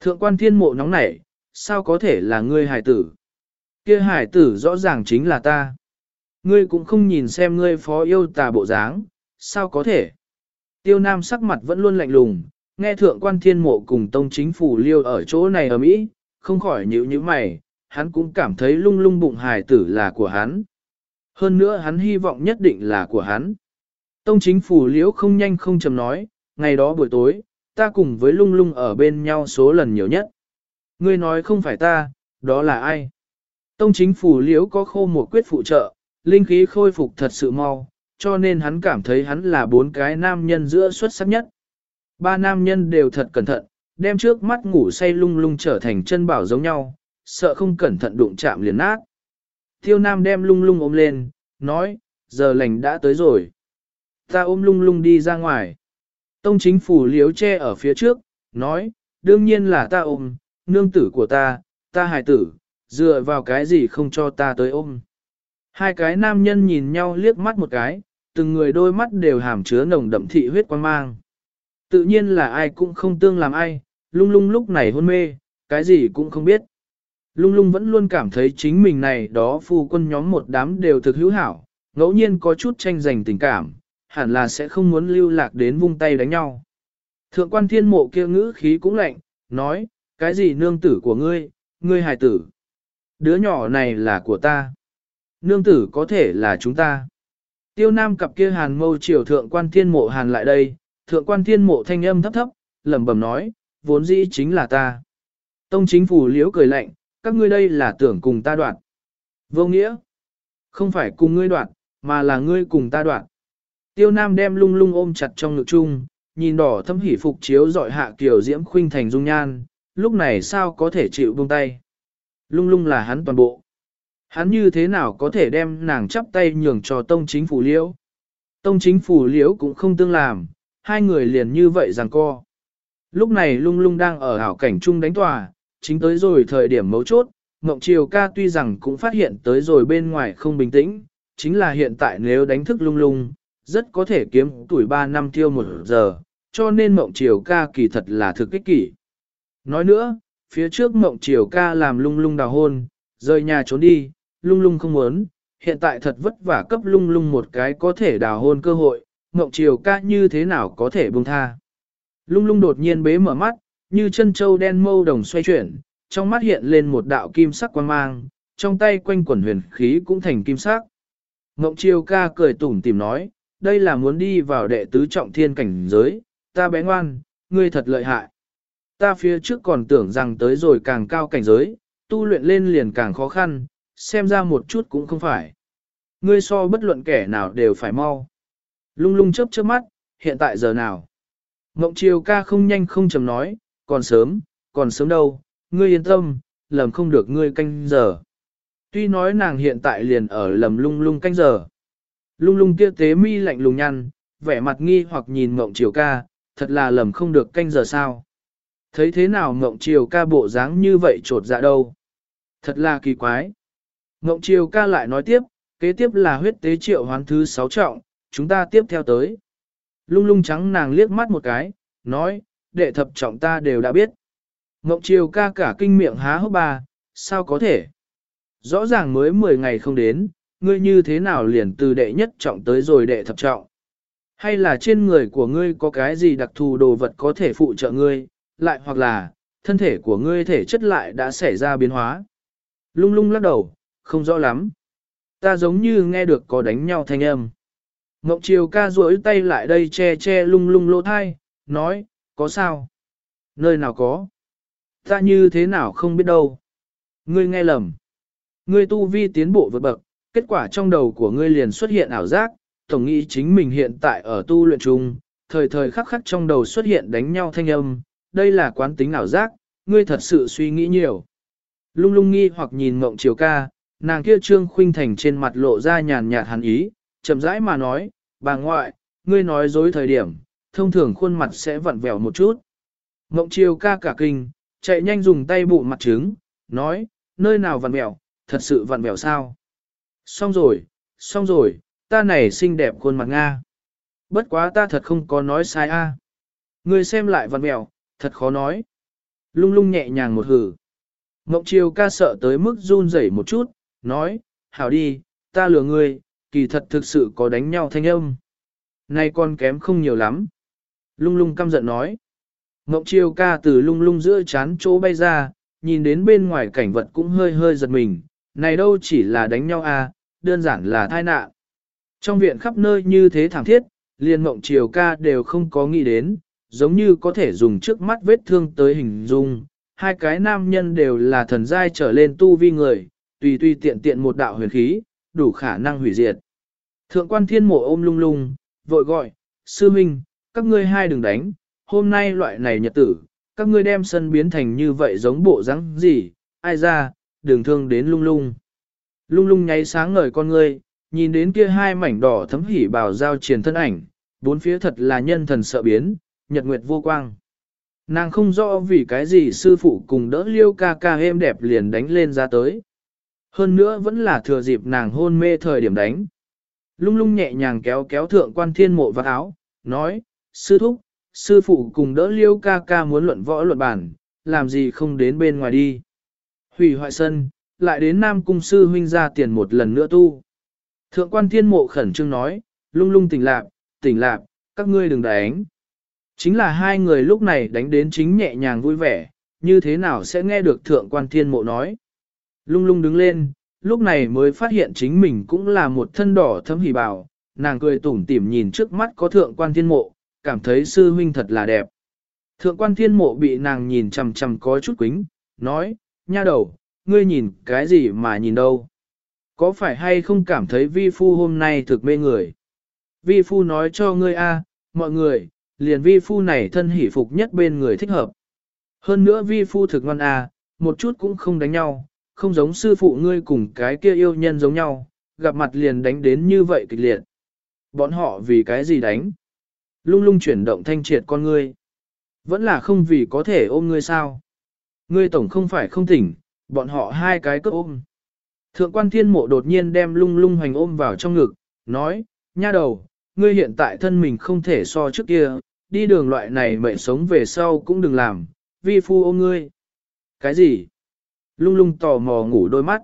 Speaker 1: Thượng quan thiên mộ nóng nảy, sao có thể là ngươi hải tử? Kia hải tử rõ ràng chính là ta. Ngươi cũng không nhìn xem ngươi phó yêu tà bộ dáng, sao có thể? Tiêu Nam sắc mặt vẫn luôn lạnh lùng, nghe thượng quan thiên mộ cùng tông chính phủ liêu ở chỗ này ở Mỹ, không khỏi nhíu như mày, hắn cũng cảm thấy lung lung bụng hài tử là của hắn. Hơn nữa hắn hy vọng nhất định là của hắn. Tông chính phủ liễu không nhanh không chầm nói, ngày đó buổi tối, ta cùng với lung lung ở bên nhau số lần nhiều nhất. Ngươi nói không phải ta, đó là ai? Tông chính phủ liễu có khô một quyết phụ trợ, linh khí khôi phục thật sự mau, cho nên hắn cảm thấy hắn là bốn cái nam nhân giữa xuất sắc nhất. Ba nam nhân đều thật cẩn thận, đem trước mắt ngủ say lung lung trở thành chân bảo giống nhau, sợ không cẩn thận đụng chạm liền nát. Tiêu Nam đem lung lung ôm lên, nói, giờ lành đã tới rồi. Ta ôm lung lung đi ra ngoài. Tông chính phủ liếu che ở phía trước, nói, đương nhiên là ta ôm, nương tử của ta, ta hài tử, dựa vào cái gì không cho ta tới ôm. Hai cái nam nhân nhìn nhau liếc mắt một cái, từng người đôi mắt đều hàm chứa nồng đậm thị huyết quan mang. Tự nhiên là ai cũng không tương làm ai, lung lung lúc này hôn mê, cái gì cũng không biết. Lung lung vẫn luôn cảm thấy chính mình này đó phu quân nhóm một đám đều thực hữu hảo, ngẫu nhiên có chút tranh giành tình cảm, hẳn là sẽ không muốn lưu lạc đến vung tay đánh nhau. Thượng quan thiên mộ kia ngữ khí cũng lạnh, nói, cái gì nương tử của ngươi, ngươi hài tử. Đứa nhỏ này là của ta. Nương tử có thể là chúng ta. Tiêu nam cặp kia hàn mâu triều thượng quan thiên mộ hàn lại đây, thượng quan thiên mộ thanh âm thấp thấp, lẩm bẩm nói, vốn dĩ chính là ta. Tông chính phủ liễu cười lạnh, các ngươi đây là tưởng cùng ta đoạn. Vô nghĩa, không phải cùng ngươi đoạn, mà là ngươi cùng ta đoạn. Tiêu Nam đem lung lung ôm chặt trong ngực chung, nhìn đỏ thâm hỉ phục chiếu dọi hạ kiểu diễm khuynh thành dung nhan, lúc này sao có thể chịu buông tay. Lung lung là hắn toàn bộ. Hắn như thế nào có thể đem nàng chắp tay nhường cho tông chính phủ liễu? Tông chính phủ liễu cũng không tương làm, hai người liền như vậy rằng co. Lúc này lung lung đang ở hảo cảnh chung đánh tòa, chính tới rồi thời điểm mấu chốt, Ngộng Triều ca tuy rằng cũng phát hiện tới rồi bên ngoài không bình tĩnh, chính là hiện tại nếu đánh thức lung lung, rất có thể kiếm tuổi 3 năm tiêu một giờ, cho nên Ngộng Triều ca kỳ thật là thực kích kỷ. Nói nữa, phía trước Ngộng Triều ca làm lung lung đào hôn, rời nhà trốn đi, lung lung không muốn, hiện tại thật vất vả cấp lung lung một cái có thể đào hôn cơ hội, Ngộng Triều ca như thế nào có thể buông tha. Lung lung đột nhiên bế mở mắt, như chân châu đen mâu đồng xoay chuyển, trong mắt hiện lên một đạo kim sắc quang mang, trong tay quanh quẩn huyền khí cũng thành kim sắc. Ngộng chiêu ca cười tủm tìm nói, đây là muốn đi vào đệ tứ trọng thiên cảnh giới, ta bé ngoan, ngươi thật lợi hại. Ta phía trước còn tưởng rằng tới rồi càng cao cảnh giới, tu luyện lên liền càng khó khăn, xem ra một chút cũng không phải. Ngươi so bất luận kẻ nào đều phải mau. Lung lung chớp chớp mắt, hiện tại giờ nào? Mộng chiều ca không nhanh không chầm nói, còn sớm, còn sớm đâu, ngươi yên tâm, lầm không được ngươi canh giờ. Tuy nói nàng hiện tại liền ở lầm lung lung canh giờ. Lung lung kia tế mi lạnh lùng nhăn, vẻ mặt nghi hoặc nhìn mộng chiều ca, thật là lầm không được canh giờ sao. Thấy thế nào mộng chiều ca bộ dáng như vậy trột dạ đâu. Thật là kỳ quái. Mộng chiều ca lại nói tiếp, kế tiếp là huyết tế triệu hoán thứ sáu trọng, chúng ta tiếp theo tới. Lung lung trắng nàng liếc mắt một cái, nói, đệ thập trọng ta đều đã biết. Ngọc Triều ca cả kinh miệng há hốc ba, sao có thể? Rõ ràng mới 10 ngày không đến, ngươi như thế nào liền từ đệ nhất trọng tới rồi đệ thập trọng? Hay là trên người của ngươi có cái gì đặc thù đồ vật có thể phụ trợ ngươi, lại hoặc là, thân thể của ngươi thể chất lại đã xảy ra biến hóa? Lung lung lắc đầu, không rõ lắm. Ta giống như nghe được có đánh nhau thanh âm. Ngọc Triều ca duỗi tay lại đây che che lung lung lỗ thai, nói, có sao? Nơi nào có? Ta như thế nào không biết đâu. Ngươi nghe lầm. Ngươi tu vi tiến bộ vượt bậc, kết quả trong đầu của ngươi liền xuất hiện ảo giác, tổng nghĩ chính mình hiện tại ở tu luyện chung, thời thời khắc khắc trong đầu xuất hiện đánh nhau thanh âm, đây là quán tính ảo giác, ngươi thật sự suy nghĩ nhiều. Lung lung nghi hoặc nhìn mộng chiều ca, nàng kia trương khuynh thành trên mặt lộ ra nhàn nhạt hàn ý, chậm rãi mà nói, bà ngoại, ngươi nói dối thời điểm, thông thường khuôn mặt sẽ vặn vẹo một chút. Ngộng chiều ca cả kinh, chạy nhanh dùng tay bụ mặt trứng, nói, nơi nào vặn vẹo, thật sự vặn vẹo sao? Xong rồi, xong rồi, ta này xinh đẹp khuôn mặt Nga. Bất quá ta thật không có nói sai a. Ngươi xem lại vặn vẹo, thật khó nói. Lung lung nhẹ nhàng một hử. Ngộng chiều ca sợ tới mức run rẩy một chút, nói, hảo đi, ta lừa ngươi, kỳ thật thực sự có đánh nhau thanh âm. Nay con kém không nhiều lắm. Lung lung căm giận nói. Ngọc chiêu ca từ lung lung giữa chán chỗ bay ra, nhìn đến bên ngoài cảnh vật cũng hơi hơi giật mình. Này đâu chỉ là đánh nhau à, đơn giản là tai nạn. Trong viện khắp nơi như thế thảm thiết, liền mộng chiều ca đều không có nghĩ đến, giống như có thể dùng trước mắt vết thương tới hình dung. Hai cái nam nhân đều là thần giai trở lên tu vi người, tùy tùy tiện tiện một đạo huyền khí, đủ khả năng hủy diệt. Thượng quan thiên mộ ôm lung lung, vội gọi, sư minh, các ngươi hai đừng đánh, hôm nay loại này nhật tử, các ngươi đem sân biến thành như vậy giống bộ rắn gì, ai ra, đừng thương đến lung lung. Lung lung nháy sáng ngời con ngươi, nhìn đến kia hai mảnh đỏ thấm hỉ bào giao triển thân ảnh, bốn phía thật là nhân thần sợ biến, nhật nguyệt vô quang. Nàng không rõ vì cái gì sư phụ cùng đỡ liêu ca ca êm đẹp liền đánh lên ra tới. Hơn nữa vẫn là thừa dịp nàng hôn mê thời điểm đánh. Lung lung nhẹ nhàng kéo kéo thượng quan thiên mộ vào áo, nói, sư thúc, sư phụ cùng đỡ liêu ca ca muốn luận võ luận bản, làm gì không đến bên ngoài đi. Hủy hoại sân, lại đến Nam Cung sư huynh ra tiền một lần nữa tu. Thượng quan thiên mộ khẩn trương nói, lung lung tỉnh lạc, tỉnh lạc, các ngươi đừng đánh. Chính là hai người lúc này đánh đến chính nhẹ nhàng vui vẻ, như thế nào sẽ nghe được thượng quan thiên mộ nói. Lung lung đứng lên, lúc này mới phát hiện chính mình cũng là một thân đỏ thấm hỉ bào, nàng cười tủm tỉm nhìn trước mắt có thượng quan thiên mộ, cảm thấy sư huynh thật là đẹp. Thượng quan thiên mộ bị nàng nhìn chằm chằm có chút quính, nói, nha đầu, ngươi nhìn cái gì mà nhìn đâu? Có phải hay không cảm thấy vi phu hôm nay thực mê người? Vi phu nói cho ngươi a, mọi người, liền vi phu này thân hỷ phục nhất bên người thích hợp. Hơn nữa vi phu thực ngoan a, một chút cũng không đánh nhau, không giống sư phụ ngươi cùng cái kia yêu nhân giống nhau, gặp mặt liền đánh đến như vậy kịch liệt. Bọn họ vì cái gì đánh? Lung lung chuyển động thanh triệt con ngươi. Vẫn là không vì có thể ôm ngươi sao? Ngươi tổng không phải không tỉnh, bọn họ hai cái cướp ôm. Thượng quan thiên mộ đột nhiên đem lung lung hoành ôm vào trong ngực, nói, nha đầu, ngươi hiện tại thân mình không thể so trước kia, đi đường loại này mệnh sống về sau cũng đừng làm, vi phu ôm ngươi. Cái gì? Lung lung tò mò ngủ đôi mắt.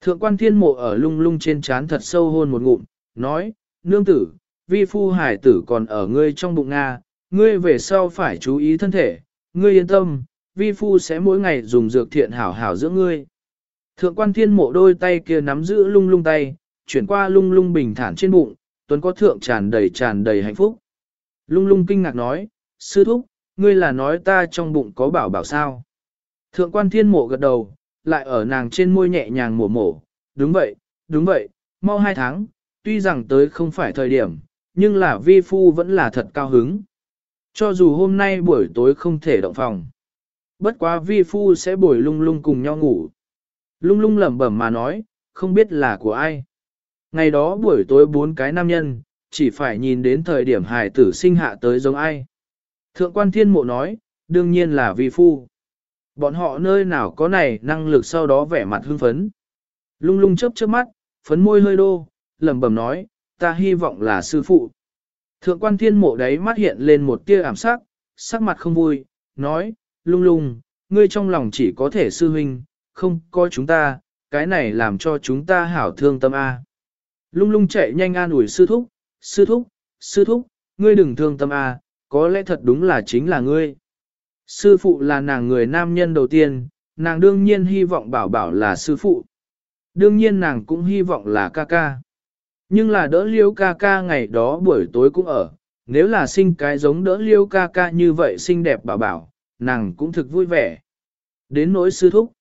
Speaker 1: Thượng quan thiên mộ ở lung lung trên trán thật sâu hôn một ngụm, nói, nương tử, vi phu hải tử còn ở ngươi trong bụng Nga, ngươi về sau phải chú ý thân thể, ngươi yên tâm, vi phu sẽ mỗi ngày dùng dược thiện hảo hảo giữa ngươi. Thượng quan thiên mộ đôi tay kia nắm giữ lung lung tay, chuyển qua lung lung bình thản trên bụng, tuấn có thượng tràn đầy tràn đầy hạnh phúc. Lung lung kinh ngạc nói, sư thúc, ngươi là nói ta trong bụng có bảo bảo sao. Thượng quan thiên mộ gật đầu, lại ở nàng trên môi nhẹ nhàng mổ mổ, đúng vậy, đúng vậy, mau hai tháng, tuy rằng tới không phải thời điểm, nhưng là vi phu vẫn là thật cao hứng. Cho dù hôm nay buổi tối không thể động phòng. Bất quá vi phu sẽ bồi lung lung cùng nhau ngủ. Lung lung lẩm bẩm mà nói, không biết là của ai. Ngày đó buổi tối bốn cái nam nhân, chỉ phải nhìn đến thời điểm hài tử sinh hạ tới giống ai. Thượng quan thiên mộ nói, đương nhiên là vi phu. Bọn họ nơi nào có này năng lực sau đó vẻ mặt hưng phấn. Lung lung chớp chớp mắt, phấn môi hơi đô, lẩm bẩm nói, ta hy vọng là sư phụ. Thượng quan thiên mộ đấy mắt hiện lên một tia ảm sắc, sắc mặt không vui, nói, lung lung, ngươi trong lòng chỉ có thể sư huynh, không có chúng ta, cái này làm cho chúng ta hảo thương tâm A. Lung lung chạy nhanh an ủi sư thúc, sư thúc, sư thúc, ngươi đừng thương tâm A, có lẽ thật đúng là chính là ngươi. Sư phụ là nàng người nam nhân đầu tiên, nàng đương nhiên hy vọng bảo bảo là sư phụ. Đương nhiên nàng cũng hy vọng là ca ca. Nhưng là đỡ liêu ca ca ngày đó buổi tối cũng ở, nếu là sinh cái giống đỡ liêu ca ca như vậy xinh đẹp bảo bảo, nàng cũng thực vui vẻ. Đến nỗi sư thúc.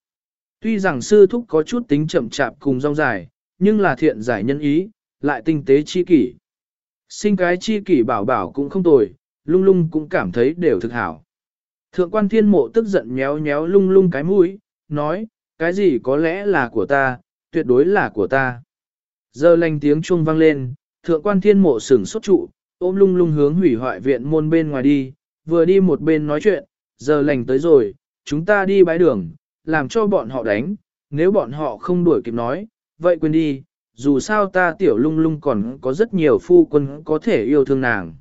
Speaker 1: Tuy rằng sư thúc có chút tính chậm chạp cùng rong dài, nhưng là thiện giải nhân ý, lại tinh tế chi kỷ. Sinh cái chi kỷ bảo bảo cũng không tồi, lung lung cũng cảm thấy đều thực hảo. Thượng quan thiên mộ tức giận nhéo nhéo lung lung cái mũi, nói, cái gì có lẽ là của ta, tuyệt đối là của ta. Giờ lành tiếng chuông vang lên, thượng quan thiên mộ sửng sốt trụ, ôm lung lung hướng hủy hoại viện môn bên ngoài đi, vừa đi một bên nói chuyện, giờ lành tới rồi, chúng ta đi bãi đường, làm cho bọn họ đánh, nếu bọn họ không đuổi kịp nói, vậy quên đi, dù sao ta tiểu lung lung còn có rất nhiều phu quân có thể yêu thương nàng.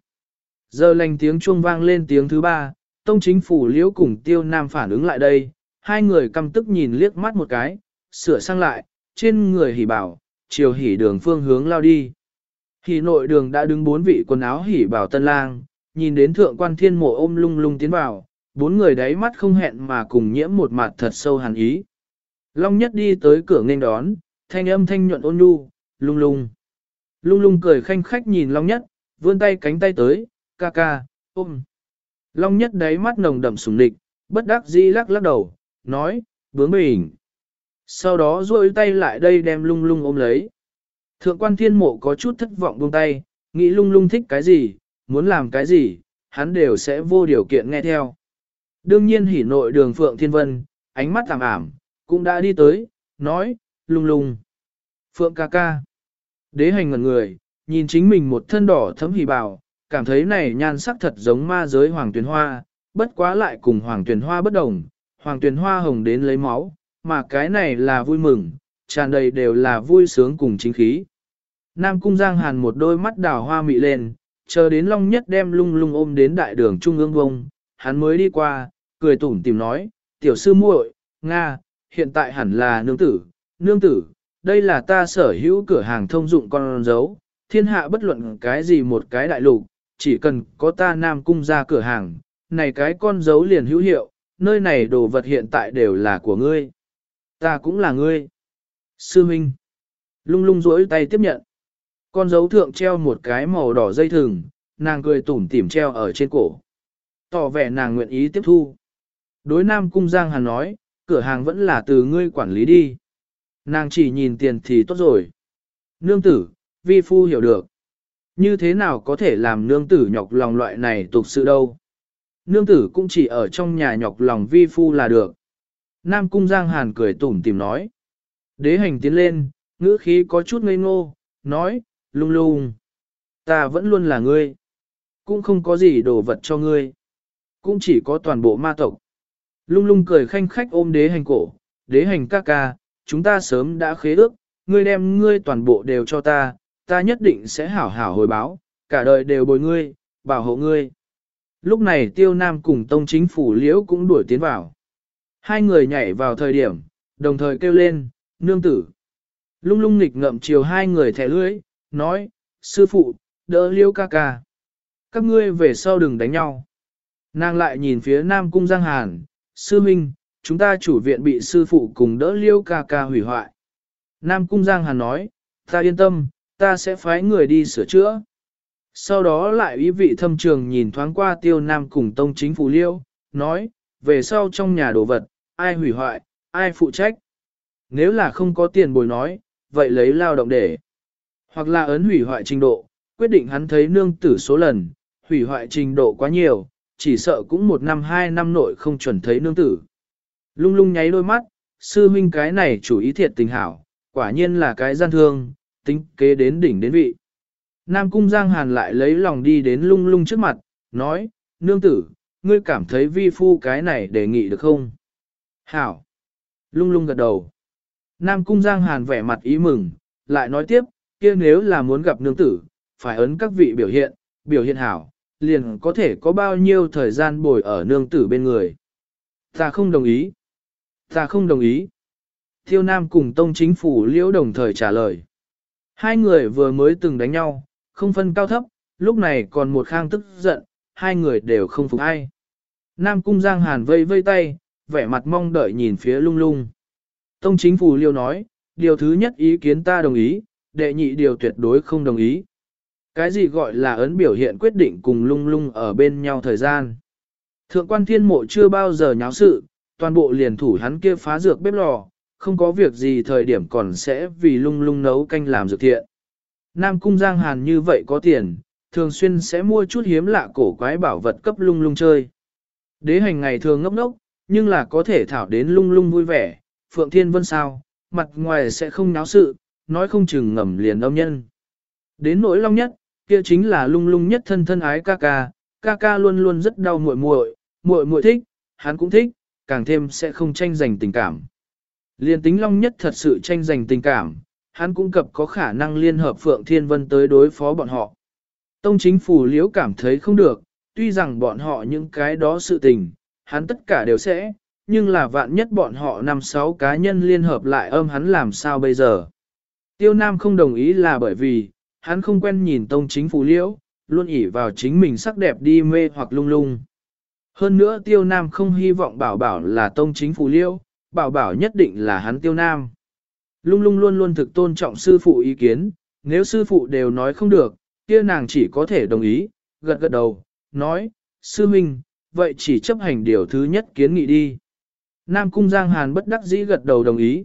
Speaker 1: Giờ lành tiếng chuông vang lên tiếng thứ ba, tông chính phủ liễu cùng tiêu nam phản ứng lại đây, hai người căm tức nhìn liếc mắt một cái, sửa sang lại, trên người hỉ bảo, chiều hỉ đường phương hướng lao đi. Hỉ nội đường đã đứng bốn vị quần áo hỉ bảo tân lang, nhìn đến thượng quan thiên mộ ôm lung lung tiến vào, bốn người đáy mắt không hẹn mà cùng nhiễm một mặt thật sâu hàn ý. Long nhất đi tới cửa nghênh đón, thanh âm thanh nhuận ôn nhu, lung lung. Lung lung cười khanh khách nhìn Long nhất, vươn tay cánh tay tới, ca ca, ôm. Long nhất đáy mắt nồng đậm sùng địch, bất đắc dĩ lắc lắc đầu, nói, bướng bình. Sau đó duỗi tay lại đây đem lung lung ôm lấy. Thượng quan thiên mộ có chút thất vọng buông tay, nghĩ lung lung thích cái gì, muốn làm cái gì, hắn đều sẽ vô điều kiện nghe theo. Đương nhiên hỉ nội đường Phượng Thiên Vân, ánh mắt tạm ảm, cũng đã đi tới, nói, lung lung. Phượng ca ca. Đế hành ngẩn người, nhìn chính mình một thân đỏ thấm hỉ bào, cảm thấy này nhan sắc thật giống ma giới hoàng tuyển hoa, bất quá lại cùng hoàng tuyển hoa bất đồng, hoàng tuyển hoa hồng đến lấy máu, mà cái này là vui mừng, tràn đầy đều là vui sướng cùng chính khí. Nam cung giang hàn một đôi mắt đào hoa mị lên, chờ đến long nhất đem lung lung ôm đến đại đường trung ương vông, hắn mới đi qua, cười tủm tìm nói, tiểu sư muội, Nga, hiện tại hẳn là nương tử, nương tử, đây là ta sở hữu cửa hàng thông dụng con dấu, thiên hạ bất luận cái gì một cái đại lục, chỉ cần có ta nam cung ra cửa hàng, này cái con dấu liền hữu hiệu, nơi này đồ vật hiện tại đều là của ngươi. Ta cũng là ngươi. Sư Minh. Lung lung rỗi tay tiếp nhận. Con dấu thượng treo một cái màu đỏ dây thừng, nàng cười tủm tỉm treo ở trên cổ. Tỏ vẻ nàng nguyện ý tiếp thu. Đối Nam Cung Giang Hàn nói, cửa hàng vẫn là từ ngươi quản lý đi. Nàng chỉ nhìn tiền thì tốt rồi. Nương tử, vi phu hiểu được. Như thế nào có thể làm nương tử nhọc lòng loại này tục sự đâu. Nương tử cũng chỉ ở trong nhà nhọc lòng vi phu là được. Nam Cung Giang Hàn cười tủm tìm nói. Đế hành tiến lên, ngữ khí có chút ngây ngô, nói, lung lung. Ta vẫn luôn là ngươi. Cũng không có gì đồ vật cho ngươi. Cũng chỉ có toàn bộ ma tộc. Lung lung cười khanh khách ôm đế hành cổ. Đế hành ca ca, chúng ta sớm đã khế ước, ngươi đem ngươi toàn bộ đều cho ta, ta nhất định sẽ hảo hảo hồi báo, cả đời đều bồi ngươi, bảo hộ ngươi. Lúc này tiêu nam cùng tông chính phủ liễu cũng đuổi tiến vào. Hai người nhảy vào thời điểm, đồng thời kêu lên, nương tử. Lung lung nghịch ngậm chiều hai người thẻ lưỡi, nói, sư phụ, đỡ liễu ca ca. Các ngươi về sau đừng đánh nhau. Nàng lại nhìn phía Nam Cung Giang Hàn, sư minh, chúng ta chủ viện bị sư phụ cùng đỡ liễu ca ca hủy hoại. Nam Cung Giang Hàn nói, ta yên tâm, ta sẽ phái người đi sửa chữa. Sau đó lại ý vị thâm trường nhìn thoáng qua tiêu nam cùng tông chính phủ liêu, nói, về sau trong nhà đồ vật, ai hủy hoại, ai phụ trách. Nếu là không có tiền bồi nói, vậy lấy lao động để. Hoặc là ấn hủy hoại trình độ, quyết định hắn thấy nương tử số lần, hủy hoại trình độ quá nhiều, chỉ sợ cũng một năm hai năm nội không chuẩn thấy nương tử. Lung lung nháy đôi mắt, sư huynh cái này chủ ý thiệt tình hảo, quả nhiên là cái gian thương, tính kế đến đỉnh đến vị. Nam Cung Giang Hàn lại lấy lòng đi đến lung lung trước mặt, nói, nương tử, ngươi cảm thấy vi phu cái này đề nghị được không? Hảo! Lung lung gật đầu. Nam Cung Giang Hàn vẻ mặt ý mừng, lại nói tiếp, kia nếu là muốn gặp nương tử, phải ấn các vị biểu hiện, biểu hiện hảo, liền có thể có bao nhiêu thời gian bồi ở nương tử bên người. Ta không đồng ý. Ta không đồng ý. Thiêu Nam cùng Tông Chính phủ liễu đồng thời trả lời. Hai người vừa mới từng đánh nhau, không phân cao thấp, lúc này còn một khang tức giận, hai người đều không phục ai. Nam Cung Giang Hàn vây vây tay, vẻ mặt mong đợi nhìn phía lung lung. Tông chính phủ liêu nói, điều thứ nhất ý kiến ta đồng ý, đệ nhị điều tuyệt đối không đồng ý. Cái gì gọi là ấn biểu hiện quyết định cùng lung lung ở bên nhau thời gian. Thượng quan thiên mộ chưa bao giờ nháo sự, toàn bộ liền thủ hắn kia phá dược bếp lò, không có việc gì thời điểm còn sẽ vì lung lung nấu canh làm dược thiện. Nam cung Giang Hàn như vậy có tiền, thường xuyên sẽ mua chút hiếm lạ cổ quái bảo vật cấp lung lung chơi. Đế hành ngày thường ngốc ngốc, nhưng là có thể thảo đến lung lung vui vẻ, Phượng Thiên Vân sao, mặt ngoài sẽ không náo sự, nói không chừng ngầm liền âm nhân. Đến nỗi long nhất, kia chính là lung lung nhất thân thân ái ca ca, ca ca luôn luôn rất đau muội muội, muội muội thích, hắn cũng thích, càng thêm sẽ không tranh giành tình cảm. Liên tính long nhất thật sự tranh giành tình cảm, hắn cũng cập có khả năng liên hợp Phượng Thiên Vân tới đối phó bọn họ. Tông chính phủ liễu cảm thấy không được, tuy rằng bọn họ những cái đó sự tình, hắn tất cả đều sẽ, nhưng là vạn nhất bọn họ năm sáu cá nhân liên hợp lại âm hắn làm sao bây giờ. Tiêu Nam không đồng ý là bởi vì, hắn không quen nhìn tông chính phủ liễu, luôn ỉ vào chính mình sắc đẹp đi mê hoặc lung lung. Hơn nữa Tiêu Nam không hy vọng bảo bảo là tông chính phủ liễu, bảo bảo nhất định là hắn Tiêu Nam. Lung lung luôn luôn thực tôn trọng sư phụ ý kiến, nếu sư phụ đều nói không được, kia nàng chỉ có thể đồng ý, gật gật đầu, nói, sư minh, vậy chỉ chấp hành điều thứ nhất kiến nghị đi. Nam Cung Giang Hàn bất đắc dĩ gật đầu đồng ý.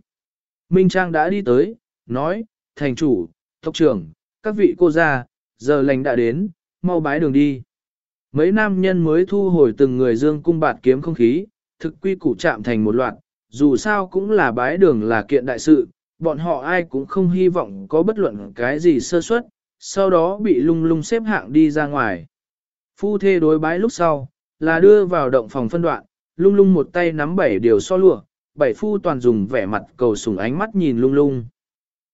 Speaker 1: Minh Trang đã đi tới, nói, thành chủ, tộc trưởng, các vị cô gia, giờ lành đã đến, mau bái đường đi. Mấy nam nhân mới thu hồi từng người dương cung bạt kiếm không khí, thực quy củ chạm thành một loạt, dù sao cũng là bái đường là kiện đại sự, bọn họ ai cũng không hy vọng có bất luận cái gì sơ suất, sau đó bị lung lung xếp hạng đi ra ngoài. Phu thê đối bái lúc sau, là đưa vào động phòng phân đoạn, lung lung một tay nắm bảy điều so lụa, bảy phu toàn dùng vẻ mặt cầu sùng ánh mắt nhìn lung lung.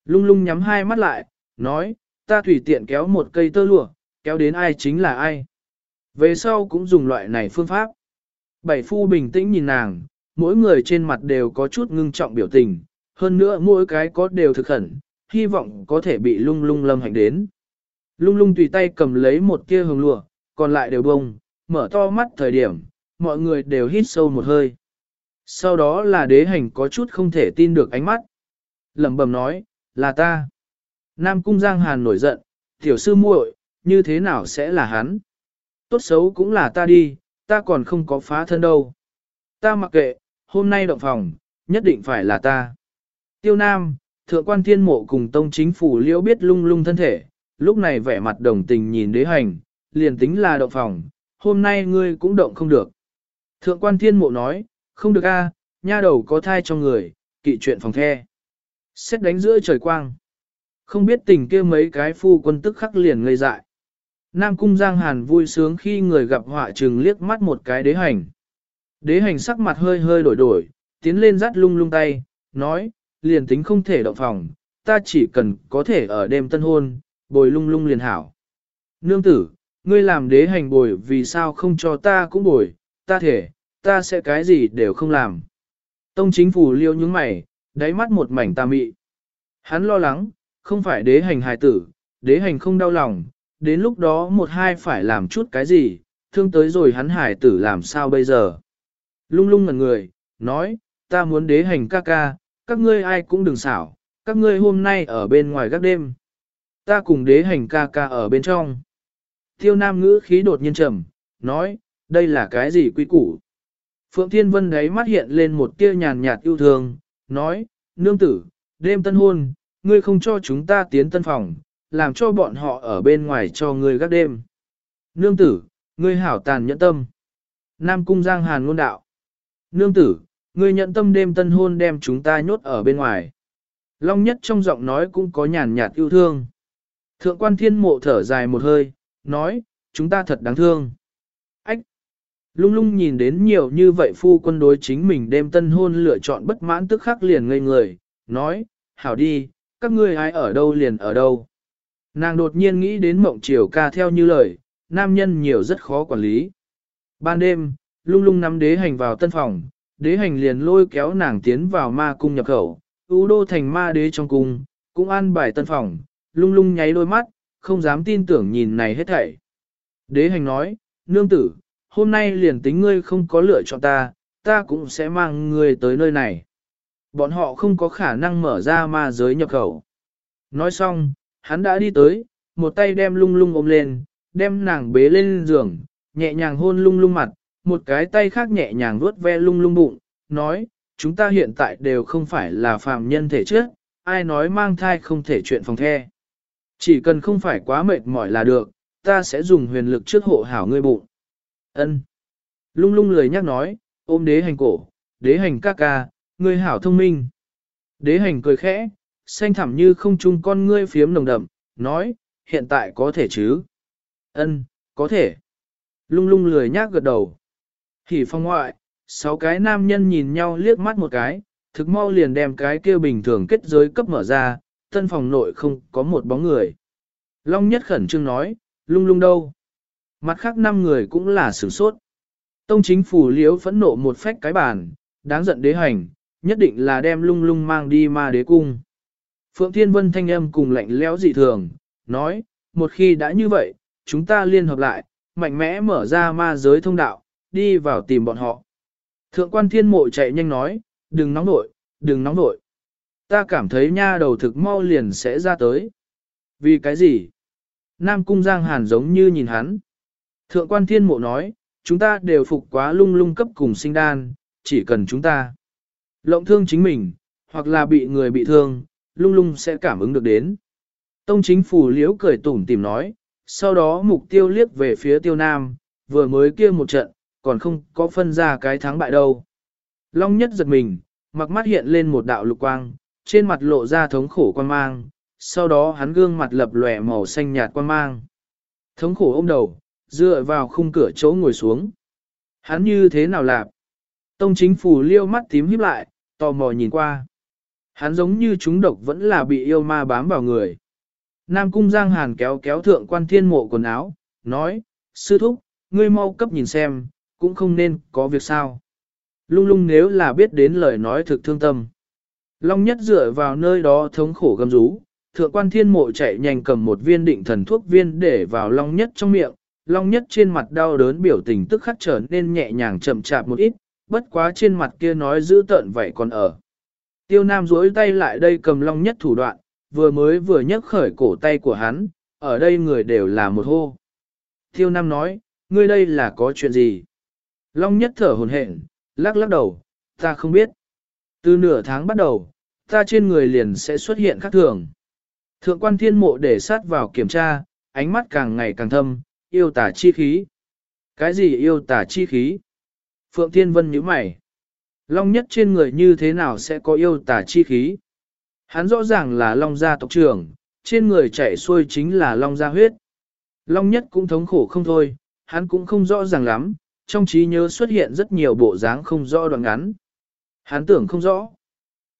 Speaker 1: Lung lung nhắm hai mắt lại, nói, ta tùy tiện kéo một cây tơ lụa, kéo đến ai chính là ai. Về sau cũng dùng loại này phương pháp. Bảy phu bình tĩnh nhìn nàng, mỗi người trên mặt đều có chút ngưng trọng biểu tình, hơn nữa mỗi cái có đều thực khẩn, hy vọng có thể bị lung lung lâm hành đến. Lung lung tùy tay cầm lấy một kia hồng lụa, còn lại đều bông, mở to mắt thời điểm, mọi người đều hít sâu một hơi. Sau đó là đế hành có chút không thể tin được ánh mắt. lẩm bẩm nói, là ta. Nam Cung Giang Hàn nổi giận, tiểu sư muội, như thế nào sẽ là hắn? Tốt xấu cũng là ta đi, ta còn không có phá thân đâu. Ta mặc kệ, hôm nay động phòng, nhất định phải là ta. Tiêu Nam, thượng quan thiên mộ cùng tông chính phủ liễu biết lung lung thân thể, lúc này vẻ mặt đồng tình nhìn đế hành, liền tính là động phòng, hôm nay ngươi cũng động không được. Thượng quan thiên mộ nói, không được a, nha đầu có thai trong người, kỵ chuyện phòng the. Xét đánh giữa trời quang. Không biết tình kia mấy cái phu quân tức khắc liền ngây dại. Nam Cung Giang Hàn vui sướng khi người gặp họa trừng liếc mắt một cái đế hành. Đế hành sắc mặt hơi hơi đổi đổi, tiến lên dắt lung lung tay, nói, liền tính không thể động phòng, ta chỉ cần có thể ở đêm tân hôn, bồi lung lung liền hảo. Nương tử, ngươi làm đế hành bồi vì sao không cho ta cũng bồi, ta thể, ta sẽ cái gì đều không làm. Tông chính phủ liêu những mày, đáy mắt một mảnh tà mị. Hắn lo lắng, không phải đế hành hài tử, đế hành không đau lòng, đến lúc đó một hai phải làm chút cái gì, thương tới rồi hắn hài tử làm sao bây giờ. Lung lung ngần người, nói, ta muốn đế hành ca ca, các ngươi ai cũng đừng xảo, các ngươi hôm nay ở bên ngoài gác đêm. Ta cùng đế hành ca ca ở bên trong. Tiêu nam ngữ khí đột nhiên trầm, nói, đây là cái gì quy củ? Phượng Thiên Vân đấy mắt hiện lên một tia nhàn nhạt yêu thương, nói, nương tử, đêm tân hôn, ngươi không cho chúng ta tiến tân phòng, làm cho bọn họ ở bên ngoài cho ngươi gác đêm. Nương tử, ngươi hảo tàn nhẫn tâm. Nam Cung Giang Hàn ngôn đạo. Nương tử, ngươi nhận tâm đêm tân hôn đem chúng ta nhốt ở bên ngoài. Long nhất trong giọng nói cũng có nhàn nhạt yêu thương. Thượng quan thiên mộ thở dài một hơi, nói, chúng ta thật đáng thương. Ách! Lung lung nhìn đến nhiều như vậy phu quân đối chính mình đêm tân hôn lựa chọn bất mãn tức khắc liền ngây người, nói, hảo đi, các ngươi ai ở đâu liền ở đâu. Nàng đột nhiên nghĩ đến mộng chiều ca theo như lời, nam nhân nhiều rất khó quản lý. Ban đêm, lung lung nắm đế hành vào tân phòng, đế hành liền lôi kéo nàng tiến vào ma cung nhập khẩu, ưu đô thành ma đế trong cung, cũng an bài tân phòng, lung lung nháy đôi mắt, không dám tin tưởng nhìn này hết thảy. Đế hành nói, nương tử, hôm nay liền tính ngươi không có lựa chọn ta, ta cũng sẽ mang ngươi tới nơi này. Bọn họ không có khả năng mở ra ma giới nhập khẩu. Nói xong, hắn đã đi tới, một tay đem lung lung ôm lên, đem nàng bế lên giường, nhẹ nhàng hôn lung lung mặt, một cái tay khác nhẹ nhàng vuốt ve lung lung bụng, nói, chúng ta hiện tại đều không phải là phàm nhân thể trước, ai nói mang thai không thể chuyện phòng the. Chỉ cần không phải quá mệt mỏi là được, ta sẽ dùng huyền lực trước hộ hảo ngươi bụng. Ân. Lung lung lời nhắc nói, ôm đế hành cổ, đế hành ca ca, ngươi hảo thông minh. Đế hành cười khẽ, xanh thẳm như không chung con ngươi phiếm nồng đậm, nói, hiện tại có thể chứ? Ân, có thể. Lung lung lười nhác gật đầu. Hỉ phong ngoại, sáu cái nam nhân nhìn nhau liếc mắt một cái, thực mau liền đem cái kia bình thường kết giới cấp mở ra, tân phòng nội không có một bóng người. Long nhất khẩn trương nói, lung lung đâu? Mặt khác năm người cũng là sửng sốt. Tông chính phủ liếu phẫn nộ một phách cái bàn, đáng giận đế hành, nhất định là đem lung lung mang đi ma đế cung. Phượng Thiên Vân thanh âm cùng lạnh lẽo dị thường, nói, một khi đã như vậy, chúng ta liên hợp lại, mạnh mẽ mở ra ma giới thông đạo, đi vào tìm bọn họ. Thượng quan thiên mộ chạy nhanh nói, đừng nóng nội, đừng nóng nội. Ta cảm thấy nha đầu thực mau liền sẽ ra tới. Vì cái gì? Nam cung giang hàn giống như nhìn hắn. Thượng quan thiên mộ nói, chúng ta đều phục quá lung lung cấp cùng sinh đan, chỉ cần chúng ta. Lộng thương chính mình, hoặc là bị người bị thương, lung lung sẽ cảm ứng được đến. Tông chính phủ liễu cười tủm tìm nói, sau đó mục tiêu liếc về phía tiêu nam, vừa mới kia một trận, còn không có phân ra cái thắng bại đâu. Long nhất giật mình, mặc mắt hiện lên một đạo lục quang, trên mặt lộ ra thống khổ quan mang, sau đó hắn gương mặt lập lòe màu xanh nhạt quan mang. Thống khổ ôm đầu, dựa vào khung cửa chỗ ngồi xuống. Hắn như thế nào lạp? Tông chính phủ liêu mắt tím híp lại, tò mò nhìn qua. Hắn giống như chúng độc vẫn là bị yêu ma bám vào người. Nam cung giang hàn kéo kéo thượng quan thiên mộ quần áo, nói, sư thúc, ngươi mau cấp nhìn xem, cũng không nên có việc sao. Lung lung nếu là biết đến lời nói thực thương tâm. Long nhất dựa vào nơi đó thống khổ gầm rú, thượng quan thiên mộ chạy nhanh cầm một viên định thần thuốc viên để vào long nhất trong miệng, long nhất trên mặt đau đớn biểu tình tức khắc trở nên nhẹ nhàng chậm chạp một ít, bất quá trên mặt kia nói giữ tợn vậy còn ở. Tiêu Nam duỗi tay lại đây cầm long nhất thủ đoạn, vừa mới vừa nhấc khởi cổ tay của hắn, ở đây người đều là một hô. Tiêu Nam nói, ngươi đây là có chuyện gì? Long nhất thở hồn hển, lắc lắc đầu, ta không biết. Từ nửa tháng bắt đầu, ta trên người liền sẽ xuất hiện khác thường. Thượng quan thiên mộ để sát vào kiểm tra, ánh mắt càng ngày càng thâm, yêu tả chi khí. Cái gì yêu tả chi khí? Phượng Thiên Vân nhíu mày. Long nhất trên người như thế nào sẽ có yêu tả chi khí? Hắn rõ ràng là Long gia tộc trưởng, trên người chảy xuôi chính là Long gia huyết. Long nhất cũng thống khổ không thôi, hắn cũng không rõ ràng lắm, trong trí nhớ xuất hiện rất nhiều bộ dáng không rõ đoạn ngắn. Hắn tưởng không rõ.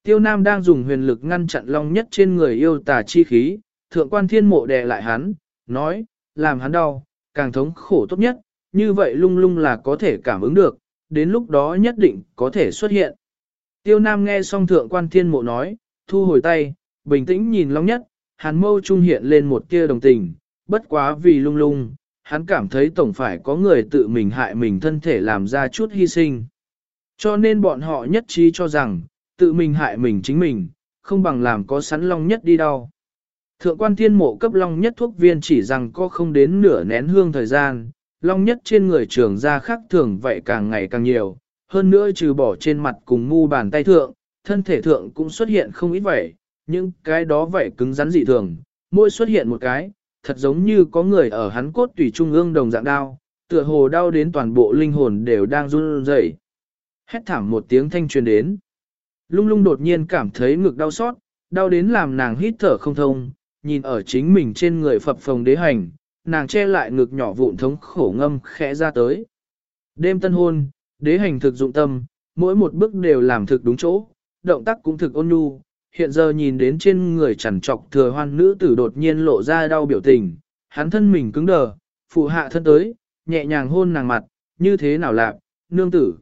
Speaker 1: Tiêu Nam đang dùng huyền lực ngăn chặn Long nhất trên người yêu tà chi khí, thượng quan thiên mộ đè lại hắn, nói, làm hắn đau, càng thống khổ tốt nhất, như vậy lung lung là có thể cảm ứng được, đến lúc đó nhất định có thể xuất hiện. Tiêu Nam nghe xong thượng quan thiên mộ nói, thu hồi tay, bình tĩnh nhìn Long nhất, hắn mâu trung hiện lên một tia đồng tình, bất quá vì lung lung, hắn cảm thấy tổng phải có người tự mình hại mình thân thể làm ra chút hy sinh. Cho nên bọn họ nhất trí cho rằng, tự mình hại mình chính mình, không bằng làm có sẵn long nhất đi đâu. Thượng quan thiên mộ cấp long nhất thuốc viên chỉ rằng có không đến nửa nén hương thời gian, long nhất trên người trường ra khác thường vậy càng ngày càng nhiều, hơn nữa trừ bỏ trên mặt cùng mu bàn tay thượng, thân thể thượng cũng xuất hiện không ít vậy, nhưng cái đó vậy cứng rắn dị thường, mỗi xuất hiện một cái, thật giống như có người ở hắn cốt tủy trung ương đồng dạng đau, tựa hồ đau đến toàn bộ linh hồn đều đang run rẩy. Hét thảm một tiếng thanh truyền đến. Lung lung đột nhiên cảm thấy ngực đau xót, đau đến làm nàng hít thở không thông, nhìn ở chính mình trên người phập phồng đế hành, nàng che lại ngực nhỏ vụn thống khổ ngâm khẽ ra tới. Đêm tân hôn, đế hành thực dụng tâm, mỗi một bước đều làm thực đúng chỗ, động tác cũng thực ôn nhu, hiện giờ nhìn đến trên người chằn trọc thừa hoan nữ tử đột nhiên lộ ra đau biểu tình, hắn thân mình cứng đờ, phụ hạ thân tới, nhẹ nhàng hôn nàng mặt, như thế nào lạc, nương tử.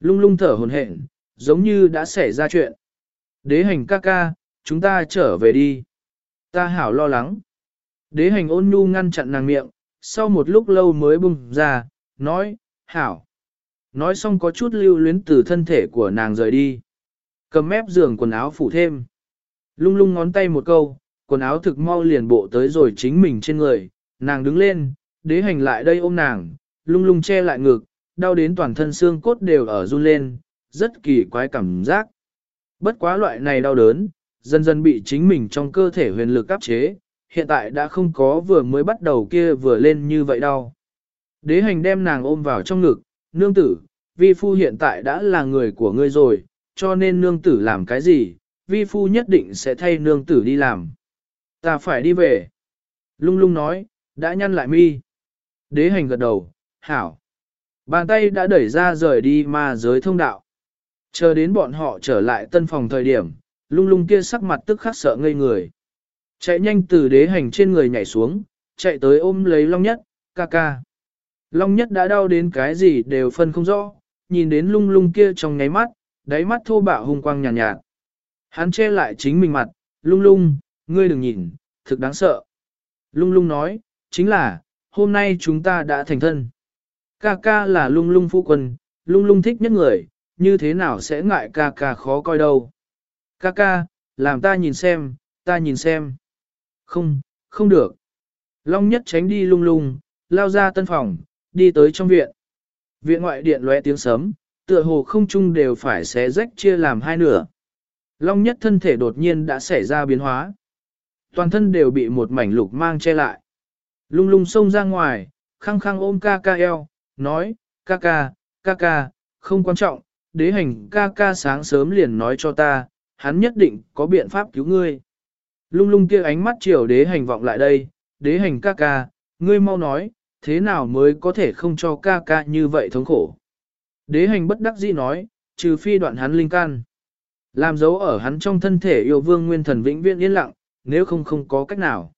Speaker 1: Lung lung thở hồn hển, giống như đã xảy ra chuyện. Đế hành ca ca, chúng ta trở về đi. Ta hảo lo lắng. Đế hành ôn nhu ngăn chặn nàng miệng, sau một lúc lâu mới bung ra, nói, hảo. Nói xong có chút lưu luyến từ thân thể của nàng rời đi. Cầm mép giường quần áo phủ thêm. Lung lung ngón tay một câu, quần áo thực mau liền bộ tới rồi chính mình trên người, nàng đứng lên, đế hành lại đây ôm nàng, lung lung che lại ngực, đau đến toàn thân xương cốt đều ở run lên, rất kỳ quái cảm giác. Bất quá loại này đau đớn, dần dần bị chính mình trong cơ thể huyền lực áp chế, hiện tại đã không có vừa mới bắt đầu kia vừa lên như vậy đau. Đế hành đem nàng ôm vào trong ngực, nương tử, vi phu hiện tại đã là người của ngươi rồi, cho nên nương tử làm cái gì, vi phu nhất định sẽ thay nương tử đi làm. Ta phải đi về. Lung lung nói, đã nhăn lại mi. Đế hành gật đầu, hảo. Bàn tay đã đẩy ra rời đi ma giới thông đạo. Chờ đến bọn họ trở lại tân phòng thời điểm, lung lung kia sắc mặt tức khắc sợ ngây người. Chạy nhanh từ đế hành trên người nhảy xuống, chạy tới ôm lấy Long Nhất, ca ca. Long Nhất đã đau đến cái gì đều phân không rõ, nhìn đến lung lung kia trong nháy mắt, đáy mắt thô bạo hung quang nhàn nhạt, nhạt. Hắn che lại chính mình mặt, lung lung, ngươi đừng nhìn, thực đáng sợ. Lung lung nói, chính là, hôm nay chúng ta đã thành thân. Ca ca là lung lung phu quân, lung lung thích nhất người, như thế nào sẽ ngại ca ca khó coi đâu. Ca ca, làm ta nhìn xem, ta nhìn xem. Không, không được. Long nhất tránh đi lung lung, lao ra tân phòng, đi tới trong viện. Viện ngoại điện lóe tiếng sấm, tựa hồ không chung đều phải xé rách chia làm hai nửa. Long nhất thân thể đột nhiên đã xảy ra biến hóa. Toàn thân đều bị một mảnh lục mang che lại. Lung lung xông ra ngoài, khăng khăng ôm ca ca eo, nói, ca ca, ca ca, không quan trọng, đế hành ca ca sáng sớm liền nói cho ta, hắn nhất định có biện pháp cứu ngươi. Lung lung kia ánh mắt chiều đế hành vọng lại đây, đế hành ca ca, ngươi mau nói, thế nào mới có thể không cho ca ca như vậy thống khổ. Đế hành bất đắc dĩ nói, trừ phi đoạn hắn linh can. Làm dấu ở hắn trong thân thể yêu vương nguyên thần vĩnh viễn yên lặng, nếu không không có cách nào.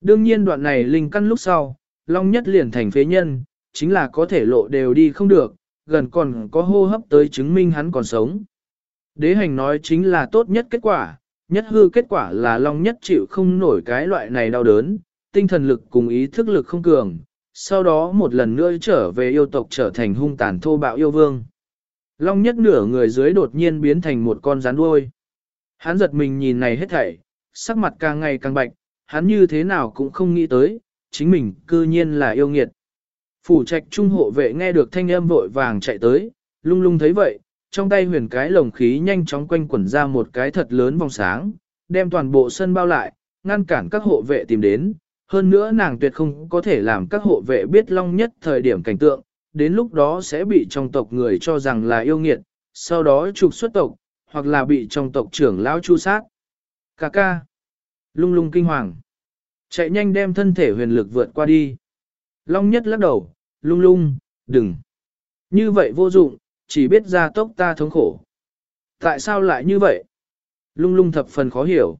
Speaker 1: Đương nhiên đoạn này linh căn lúc sau, Long Nhất liền thành phế nhân, chính là có thể lộ đều đi không được, gần còn có hô hấp tới chứng minh hắn còn sống. Đế hành nói chính là tốt nhất kết quả, nhất hư kết quả là Long Nhất chịu không nổi cái loại này đau đớn, tinh thần lực cùng ý thức lực không cường, sau đó một lần nữa trở về yêu tộc trở thành hung tàn thô bạo yêu vương. Long nhất nửa người dưới đột nhiên biến thành một con rắn đuôi. Hắn giật mình nhìn này hết thảy, sắc mặt càng ngày càng bạch, hắn như thế nào cũng không nghĩ tới, chính mình cư nhiên là yêu nghiệt. Phủ trạch trung hộ vệ nghe được thanh âm vội vàng chạy tới, lung lung thấy vậy, trong tay huyền cái lồng khí nhanh chóng quanh quẩn ra một cái thật lớn vòng sáng, đem toàn bộ sân bao lại, ngăn cản các hộ vệ tìm đến, hơn nữa nàng tuyệt không có thể làm các hộ vệ biết long nhất thời điểm cảnh tượng, đến lúc đó sẽ bị trong tộc người cho rằng là yêu nghiệt, sau đó trục xuất tộc, hoặc là bị trong tộc trưởng lão chu sát. Cà ca. Lung lung kinh hoàng. Chạy nhanh đem thân thể huyền lực vượt qua đi. Long nhất lắc đầu, lung lung, đừng. Như vậy vô dụng, chỉ biết ra tốc ta thống khổ. Tại sao lại như vậy? Lung lung thập phần khó hiểu.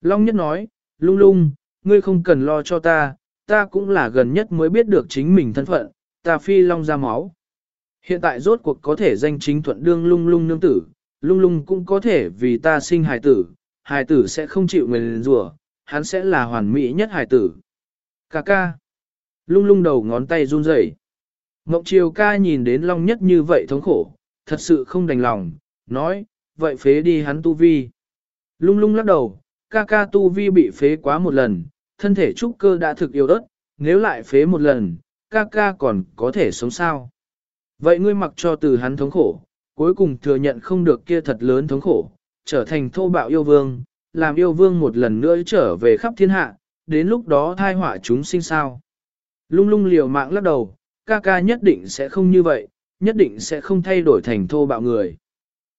Speaker 1: Long nhất nói, lung lung, ngươi không cần lo cho ta, ta cũng là gần nhất mới biết được chính mình thân phận, ta phi long ra máu. Hiện tại rốt cuộc có thể danh chính thuận đương lung lung nương tử, lung lung cũng có thể vì ta sinh hài tử, hài tử sẽ không chịu người rủa, hắn sẽ là hoàn mỹ nhất hài tử. Cà ca. Lung lung đầu ngón tay run rẩy. Ngọc Triều ca nhìn đến Long Nhất như vậy thống khổ, thật sự không đành lòng, nói, vậy phế đi hắn tu vi. Lung lung lắc đầu, ca ca tu vi bị phế quá một lần, thân thể trúc cơ đã thực yếu ớt, nếu lại phế một lần, ca ca còn có thể sống sao. Vậy ngươi mặc cho từ hắn thống khổ, cuối cùng thừa nhận không được kia thật lớn thống khổ, trở thành thô bạo yêu vương, làm yêu vương một lần nữa trở về khắp thiên hạ, đến lúc đó thai họa chúng sinh sao. Lung lung liều mạng lắc đầu, ca ca nhất định sẽ không như vậy, nhất định sẽ không thay đổi thành thô bạo người.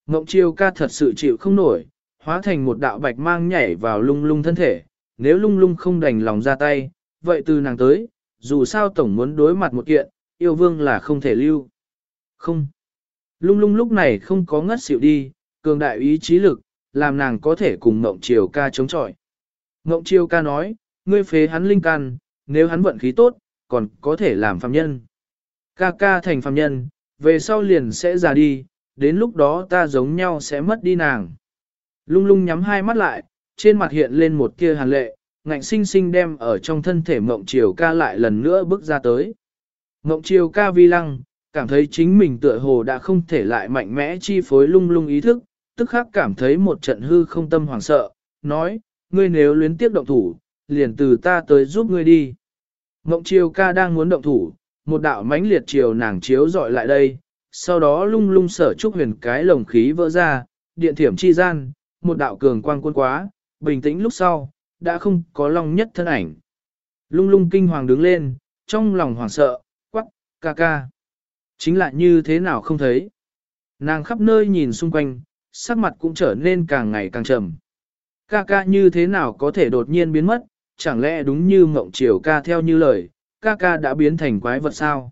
Speaker 1: Ngộng chiêu ca thật sự chịu không nổi, hóa thành một đạo bạch mang nhảy vào lung lung thân thể, nếu lung lung không đành lòng ra tay, vậy từ nàng tới, dù sao tổng muốn đối mặt một kiện, yêu vương là không thể lưu. Không. Lung lung lúc này không có ngất xỉu đi, cường đại ý chí lực, làm nàng có thể cùng Ngộng Triều ca chống chọi. Ngộng Triều ca nói, ngươi phế hắn linh can, nếu hắn vận khí tốt, còn có thể làm phàm nhân. Ca ca thành phàm nhân, về sau liền sẽ già đi, đến lúc đó ta giống nhau sẽ mất đi nàng. Lung lung nhắm hai mắt lại, trên mặt hiện lên một tia hàn lệ, ngạnh sinh sinh đem ở trong thân thể mộng chiều ca lại lần nữa bước ra tới. Mộng chiều ca vi lăng, cảm thấy chính mình tựa hồ đã không thể lại mạnh mẽ chi phối lung lung ý thức, tức khắc cảm thấy một trận hư không tâm hoảng sợ, nói, ngươi nếu luyến tiếp động thủ, liền từ ta tới giúp ngươi đi. Mộng chiều ca đang muốn động thủ, một đạo mãnh liệt chiều nàng chiếu dọi lại đây, sau đó lung lung sở trúc huyền cái lồng khí vỡ ra, điện thiểm chi gian, một đạo cường quang quân quá, bình tĩnh lúc sau, đã không có long nhất thân ảnh. Lung lung kinh hoàng đứng lên, trong lòng hoảng sợ, quắc, ca ca. Chính là như thế nào không thấy. Nàng khắp nơi nhìn xung quanh, sắc mặt cũng trở nên càng ngày càng trầm. Ca ca như thế nào có thể đột nhiên biến mất, chẳng lẽ đúng như mộng chiều ca theo như lời, ca ca đã biến thành quái vật sao?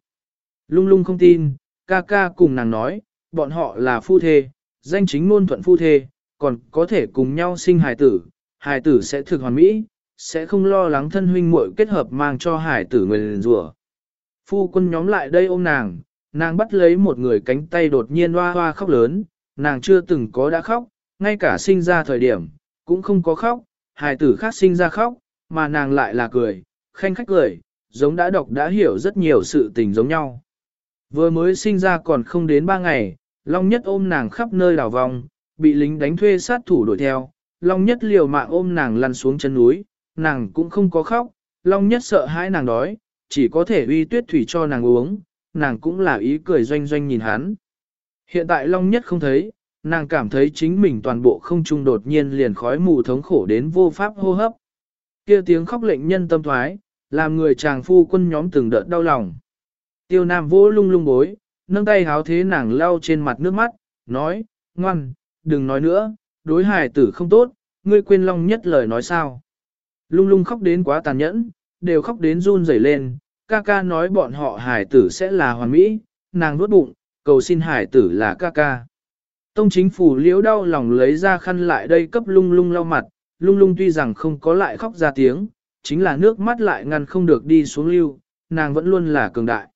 Speaker 1: Lung lung không tin, ca ca cùng nàng nói, bọn họ là phu thê, danh chính ngôn thuận phu thê, còn có thể cùng nhau sinh hài tử, Hải tử sẽ thực hoàn mỹ, sẽ không lo lắng thân huynh muội kết hợp mang cho Hải tử người liền rủa. Phu quân nhóm lại đây ôm nàng, nàng bắt lấy một người cánh tay đột nhiên hoa hoa khóc lớn, nàng chưa từng có đã khóc, ngay cả sinh ra thời điểm, cũng không có khóc, hài tử khác sinh ra khóc, mà nàng lại là cười, khanh khách cười, giống đã đọc đã hiểu rất nhiều sự tình giống nhau. Vừa mới sinh ra còn không đến ba ngày, Long Nhất ôm nàng khắp nơi đảo vòng, bị lính đánh thuê sát thủ đuổi theo, Long Nhất liều mạng ôm nàng lăn xuống chân núi, nàng cũng không có khóc, Long Nhất sợ hãi nàng đói, chỉ có thể uy tuyết thủy cho nàng uống, nàng cũng là ý cười doanh doanh nhìn hắn. Hiện tại Long Nhất không thấy, nàng cảm thấy chính mình toàn bộ không trung đột nhiên liền khói mù thống khổ đến vô pháp hô hấp. kia tiếng khóc lệnh nhân tâm thoái, làm người chàng phu quân nhóm từng đợt đau lòng. Tiêu Nam vỗ lung lung bối, nâng tay háo thế nàng lau trên mặt nước mắt, nói, ngoan, đừng nói nữa, đối hài tử không tốt, ngươi quên long nhất lời nói sao. Lung lung khóc đến quá tàn nhẫn, đều khóc đến run rẩy lên, ca ca nói bọn họ hài tử sẽ là hoàn mỹ, nàng nuốt bụng, cầu xin hài tử là ca ca. Tông chính phủ liễu đau lòng lấy ra khăn lại đây cấp lung lung lau mặt, lung lung tuy rằng không có lại khóc ra tiếng, chính là nước mắt lại ngăn không được đi xuống lưu, nàng vẫn luôn là cường đại.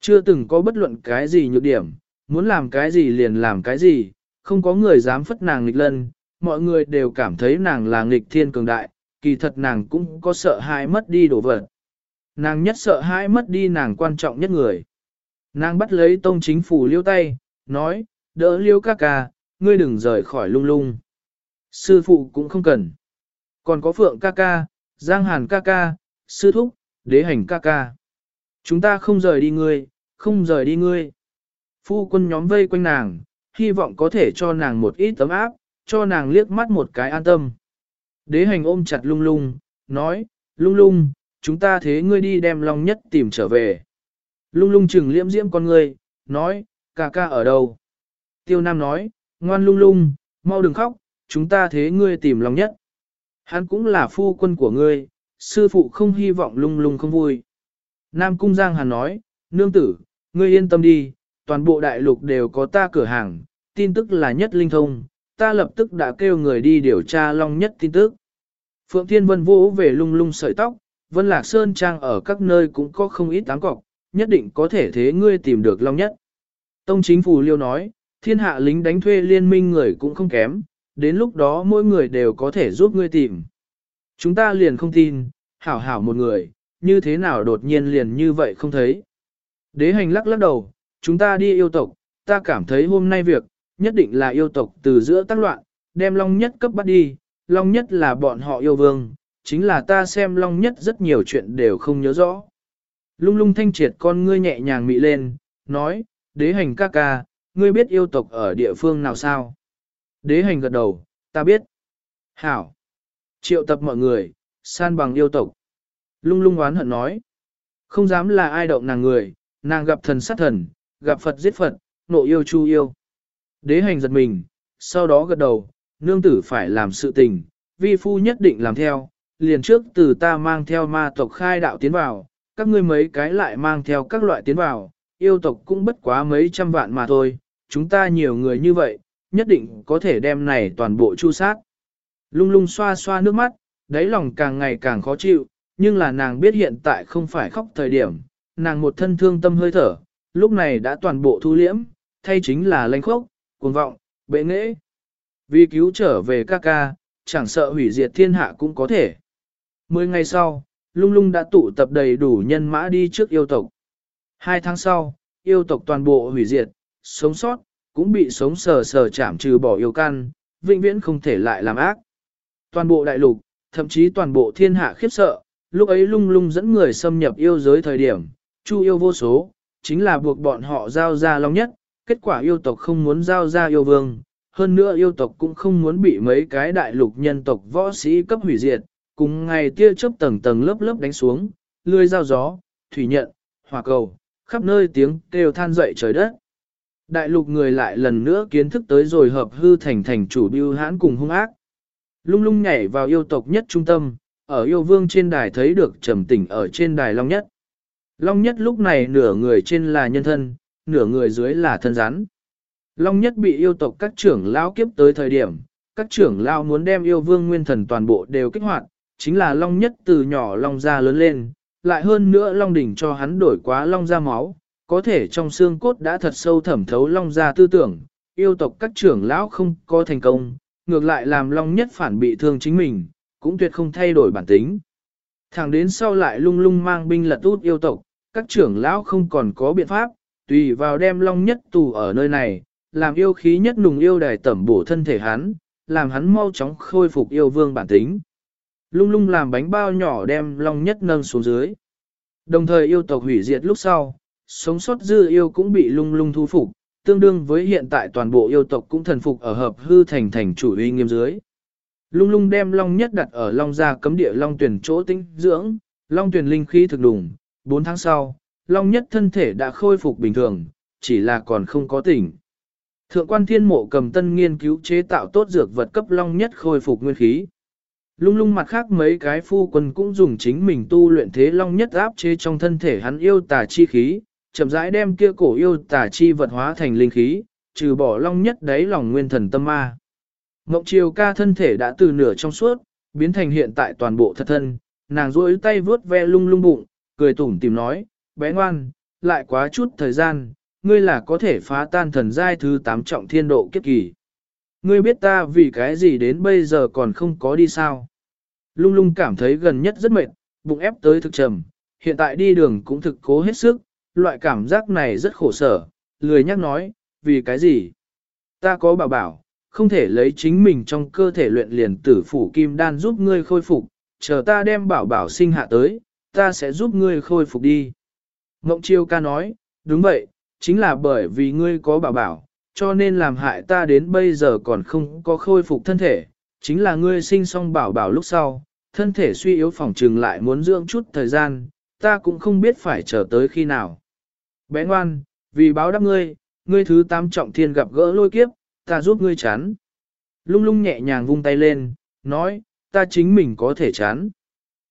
Speaker 1: Chưa từng có bất luận cái gì nhược điểm, muốn làm cái gì liền làm cái gì, không có người dám phất nàng nghịch lân, mọi người đều cảm thấy nàng là nghịch thiên cường đại, kỳ thật nàng cũng có sợ hãi mất đi đồ vật. Nàng nhất sợ hãi mất đi nàng quan trọng nhất người. Nàng bắt lấy tông chính phủ liêu tay, nói, đỡ liêu ca ca, ngươi đừng rời khỏi lung lung. Sư phụ cũng không cần. Còn có phượng ca ca, giang hàn ca ca, sư thúc, đế hành ca ca. Chúng ta không rời đi ngươi, không rời đi ngươi. Phu quân nhóm vây quanh nàng, hy vọng có thể cho nàng một ít tấm áp, cho nàng liếc mắt một cái an tâm. Đế hành ôm chặt lung lung, nói, lung lung, chúng ta thế ngươi đi đem Long Nhất tìm trở về. Lung lung chừng liễm diễm con ngươi, nói, ca ca ở đâu? Tiêu Nam nói, ngoan lung lung, mau đừng khóc, chúng ta thế ngươi tìm Long Nhất. Hắn cũng là phu quân của ngươi, sư phụ không hy vọng lung lung không vui. Nam Cung Giang Hàn nói, nương tử, ngươi yên tâm đi, toàn bộ đại lục đều có ta cửa hàng, tin tức là nhất linh thông, ta lập tức đã kêu người đi điều tra long nhất tin tức. Phượng Thiên Vân vũ về lung lung sợi tóc, Vân Lạc Sơn Trang ở các nơi cũng có không ít áng cọc, nhất định có thể thế ngươi tìm được long nhất. Tông chính phủ liêu nói, thiên hạ lính đánh thuê liên minh người cũng không kém, đến lúc đó mỗi người đều có thể giúp ngươi tìm. Chúng ta liền không tin, hảo hảo một người, như thế nào đột nhiên liền như vậy không thấy. Đế hành lắc lắc đầu, chúng ta đi yêu tộc, ta cảm thấy hôm nay việc, nhất định là yêu tộc từ giữa tác loạn, đem Long Nhất cấp bắt đi, Long Nhất là bọn họ yêu vương, chính là ta xem Long Nhất rất nhiều chuyện đều không nhớ rõ. Lung lung thanh triệt con ngươi nhẹ nhàng mị lên, nói, đế hành ca ca, ngươi biết yêu tộc ở địa phương nào sao? Đế hành gật đầu, ta biết. Hảo. Triệu tập mọi người, san bằng yêu tộc. Lung lung oán hận nói. Không dám là ai động nàng người, nàng gặp thần sát thần, gặp Phật giết Phật, nộ yêu chu yêu. Đế hành giật mình, sau đó gật đầu, nương tử phải làm sự tình, vi phu nhất định làm theo, liền trước từ ta mang theo ma tộc khai đạo tiến vào, các ngươi mấy cái lại mang theo các loại tiến vào, yêu tộc cũng bất quá mấy trăm vạn mà thôi, chúng ta nhiều người như vậy, nhất định có thể đem này toàn bộ chu sát. Lung lung xoa xoa nước mắt, đáy lòng càng ngày càng khó chịu, nhưng là nàng biết hiện tại không phải khóc thời điểm, nàng một thân thương tâm hơi thở, lúc này đã toàn bộ thu liễm, thay chính là lanh khốc, cuồng vọng, bệ nghệ. Vì cứu trở về ca ca, chẳng sợ hủy diệt thiên hạ cũng có thể. Mười ngày sau, lung lung đã tụ tập đầy đủ nhân mã đi trước yêu tộc. Hai tháng sau, yêu tộc toàn bộ hủy diệt, sống sót, cũng bị sống sờ sờ chạm trừ bỏ yêu căn, vĩnh viễn không thể lại làm ác. Toàn bộ đại lục, thậm chí toàn bộ thiên hạ khiếp sợ, lúc ấy lung lung dẫn người xâm nhập yêu giới thời điểm, chu yêu vô số, chính là buộc bọn họ giao ra long nhất, kết quả yêu tộc không muốn giao ra yêu vương, hơn nữa yêu tộc cũng không muốn bị mấy cái đại lục nhân tộc võ sĩ cấp hủy diệt, cùng ngày tia chớp tầng tầng lớp lớp đánh xuống, lươi giao gió, thủy nhận, hỏa cầu, khắp nơi tiếng kêu than dậy trời đất. Đại lục người lại lần nữa kiến thức tới rồi hợp hư thành thành chủ biêu hãn cùng hung ác. Lung lung nhảy vào yêu tộc nhất trung tâm, ở yêu vương trên đài thấy được trầm tỉnh ở trên đài long nhất. Long nhất lúc này nửa người trên là nhân thân, nửa người dưới là thân rắn. Long nhất bị yêu tộc các trưởng lao kiếp tới thời điểm, các trưởng lao muốn đem yêu vương nguyên thần toàn bộ đều kích hoạt, chính là long nhất từ nhỏ long ra lớn lên, lại hơn nữa long đỉnh cho hắn đổi quá long ra máu, có thể trong xương cốt đã thật sâu thẩm thấu long ra tư tưởng, yêu tộc các trưởng lão không có thành công, ngược lại làm long nhất phản bị thương chính mình, cũng tuyệt không thay đổi bản tính. Thẳng đến sau lại lung lung mang binh lật út yêu tộc, các trưởng lão không còn có biện pháp, tùy vào đem long nhất tù ở nơi này, làm yêu khí nhất nùng yêu đài tẩm bổ thân thể hắn, làm hắn mau chóng khôi phục yêu vương bản tính. Lung lung làm bánh bao nhỏ đem long nhất nâng xuống dưới. Đồng thời yêu tộc hủy diệt lúc sau, sống sót dư yêu cũng bị lung lung thu phục, tương đương với hiện tại toàn bộ yêu tộc cũng thần phục ở hợp hư thành thành chủ uy nghiêm dưới. Lung lung đem long nhất đặt ở long gia cấm địa long tuyển chỗ tinh dưỡng, long tuyển linh khí thực đủng, 4 tháng sau, long nhất thân thể đã khôi phục bình thường, chỉ là còn không có tỉnh. Thượng quan thiên mộ cầm tân nghiên cứu chế tạo tốt dược vật cấp long nhất khôi phục nguyên khí. Lung lung mặt khác mấy cái phu quân cũng dùng chính mình tu luyện thế long nhất áp chế trong thân thể hắn yêu tà chi khí, chậm rãi đem kia cổ yêu tà chi vật hóa thành linh khí, trừ bỏ long nhất đáy lòng nguyên thần tâm ma. Ngọc Triều ca thân thể đã từ nửa trong suốt, biến thành hiện tại toàn bộ thật thân, nàng duỗi tay vướt ve lung lung bụng, cười tủm tìm nói, bé ngoan, lại quá chút thời gian, ngươi là có thể phá tan thần giai thứ tám trọng thiên độ kiếp kỳ. Ngươi biết ta vì cái gì đến bây giờ còn không có đi sao. Lung lung cảm thấy gần nhất rất mệt, bụng ép tới thực trầm, hiện tại đi đường cũng thực cố hết sức, loại cảm giác này rất khổ sở, lười nhắc nói, vì cái gì? Ta có bảo bảo, không thể lấy chính mình trong cơ thể luyện liền tử phủ kim đan giúp ngươi khôi phục, chờ ta đem bảo bảo sinh hạ tới, ta sẽ giúp ngươi khôi phục đi. Mộng chiêu ca nói, đúng vậy, chính là bởi vì ngươi có bảo bảo, cho nên làm hại ta đến bây giờ còn không có khôi phục thân thể, chính là ngươi sinh xong bảo bảo lúc sau, thân thể suy yếu phòng trừng lại muốn dưỡng chút thời gian, ta cũng không biết phải chờ tới khi nào. Bé ngoan, vì báo đáp ngươi, ngươi thứ tám trọng thiên gặp gỡ lôi kiếp, ta giúp ngươi chán. Lung lung nhẹ nhàng vung tay lên, nói, ta chính mình có thể chán.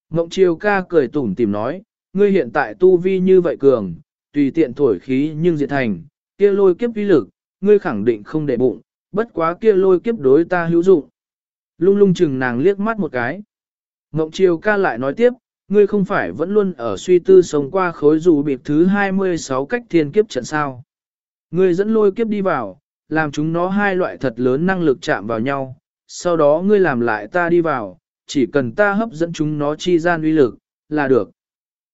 Speaker 1: Ngộng chiều ca cười tủm tìm nói, ngươi hiện tại tu vi như vậy cường, tùy tiện thổi khí nhưng diệt thành, kia lôi kiếp uy lực, ngươi khẳng định không để bụng, bất quá kia lôi kiếp đối ta hữu dụng. Lung lung chừng nàng liếc mắt một cái. Ngộng chiều ca lại nói tiếp, ngươi không phải vẫn luôn ở suy tư sống qua khối dù biệt thứ 26 cách thiên kiếp trận sao. Ngươi dẫn lôi kiếp đi vào, làm chúng nó hai loại thật lớn năng lực chạm vào nhau, sau đó ngươi làm lại ta đi vào, chỉ cần ta hấp dẫn chúng nó chi gian uy lực, là được.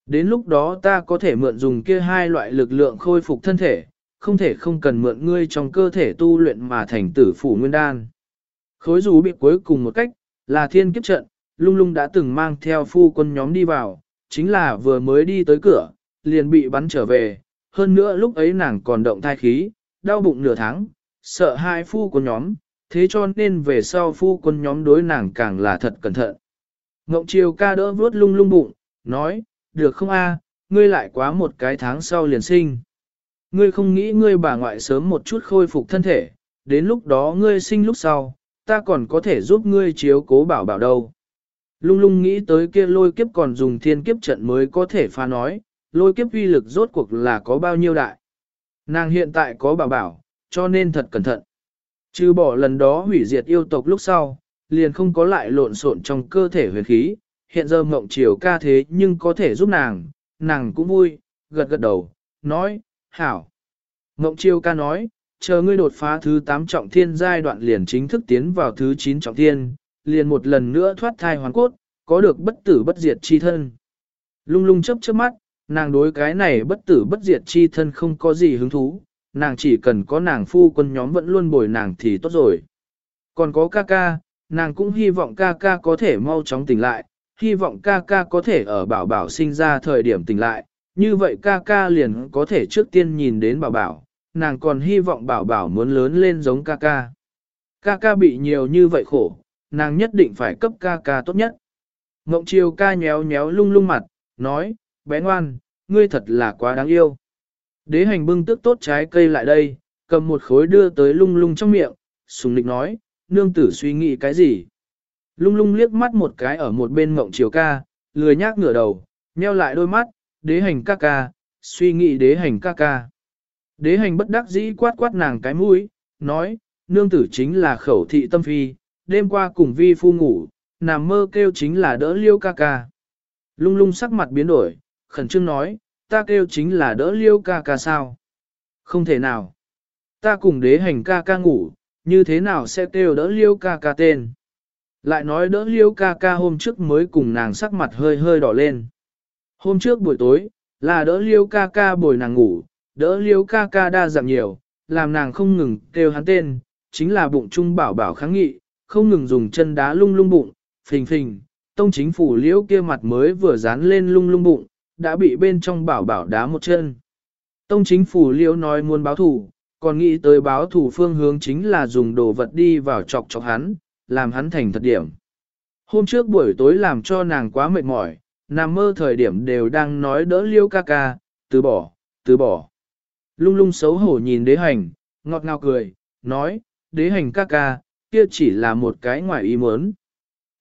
Speaker 1: Đến lúc đó ta có thể mượn dùng kia hai loại lực lượng khôi phục thân thể, không thể không cần mượn ngươi trong cơ thể tu luyện mà thành tử phủ nguyên đan. Khối rú bị cuối cùng một cách, là thiên kiếp trận, lung lung đã từng mang theo phu quân nhóm đi vào, chính là vừa mới đi tới cửa, liền bị bắn trở về, hơn nữa lúc ấy nàng còn động thai khí, đau bụng nửa tháng, sợ hai phu quân nhóm, thế cho nên về sau phu quân nhóm đối nàng càng là thật cẩn thận. Ngộng chiều ca đỡ vuốt lung lung bụng, nói, được không a, ngươi lại quá một cái tháng sau liền sinh. Ngươi không nghĩ ngươi bà ngoại sớm một chút khôi phục thân thể, đến lúc đó ngươi sinh lúc sau, ta còn có thể giúp ngươi chiếu cố bảo bảo đâu. Lung lung nghĩ tới kia lôi kiếp còn dùng thiên kiếp trận mới có thể phá nói, lôi kiếp uy lực rốt cuộc là có bao nhiêu đại. Nàng hiện tại có bảo bảo, cho nên thật cẩn thận. Trừ bỏ lần đó hủy diệt yêu tộc lúc sau, liền không có lại lộn xộn trong cơ thể huyền khí, hiện giờ mộng chiều ca thế nhưng có thể giúp nàng, nàng cũng vui, gật gật đầu, nói, hảo. Mộng chiều ca nói, chờ ngươi đột phá thứ 8 trọng thiên giai đoạn liền chính thức tiến vào thứ 9 trọng thiên, liền một lần nữa thoát thai hoàn cốt, có được bất tử bất diệt chi thân. Lung lung chấp chớp mắt, nàng đối cái này bất tử bất diệt chi thân không có gì hứng thú, nàng chỉ cần có nàng phu quân nhóm vẫn luôn bồi nàng thì tốt rồi. Còn có ca ca, nàng cũng hy vọng ca ca có thể mau chóng tỉnh lại, hy vọng ca ca có thể ở bảo bảo sinh ra thời điểm tỉnh lại, như vậy ca ca liền có thể trước tiên nhìn đến bảo bảo, nàng còn hy vọng bảo bảo muốn lớn lên giống ca ca. Ca ca bị nhiều như vậy khổ, nàng nhất định phải cấp ca ca tốt nhất. Ngộng chiều ca nhéo nhéo lung lung mặt, nói, bé ngoan, ngươi thật là quá đáng yêu. Đế hành bưng tước tốt trái cây lại đây, cầm một khối đưa tới lung lung trong miệng, sùng lịch nói, nương tử suy nghĩ cái gì. Lung lung liếc mắt một cái ở một bên mộng chiều ca, lười nhác ngửa đầu, nheo lại đôi mắt, đế hành ca ca, suy nghĩ đế hành ca ca. Đế hành bất đắc dĩ quát quát nàng cái mũi, nói, nương tử chính là khẩu thị tâm phi, đêm qua cùng vi phu ngủ, nằm mơ kêu chính là đỡ liêu ca ca. Lung lung sắc mặt biến đổi, khẩn trương nói, ta kêu chính là đỡ liêu ca ca sao? Không thể nào. Ta cùng đế hành ca ca ngủ, như thế nào sẽ kêu đỡ liêu ca ca tên? Lại nói đỡ liêu ca ca hôm trước mới cùng nàng sắc mặt hơi hơi đỏ lên. Hôm trước buổi tối, là đỡ liêu ca ca bồi nàng ngủ, đỡ liêu ca ca đa dạng nhiều, làm nàng không ngừng kêu hắn tên, chính là bụng trung bảo bảo kháng nghị, không ngừng dùng chân đá lung lung bụng, phình phình, tông chính phủ liễu kia mặt mới vừa dán lên lung lung bụng, đã bị bên trong bảo bảo đá một chân. Tông chính phủ liễu nói muốn báo thủ, còn nghĩ tới báo thủ phương hướng chính là dùng đồ vật đi vào chọc chọc hắn, làm hắn thành thật điểm. Hôm trước buổi tối làm cho nàng quá mệt mỏi, nằm mơ thời điểm đều đang nói đỡ liêu ca ca, từ bỏ, từ bỏ. Lung lung xấu hổ nhìn đế hành, ngọt ngào cười, nói, đế hành ca ca, kia chỉ là một cái ngoài ý muốn.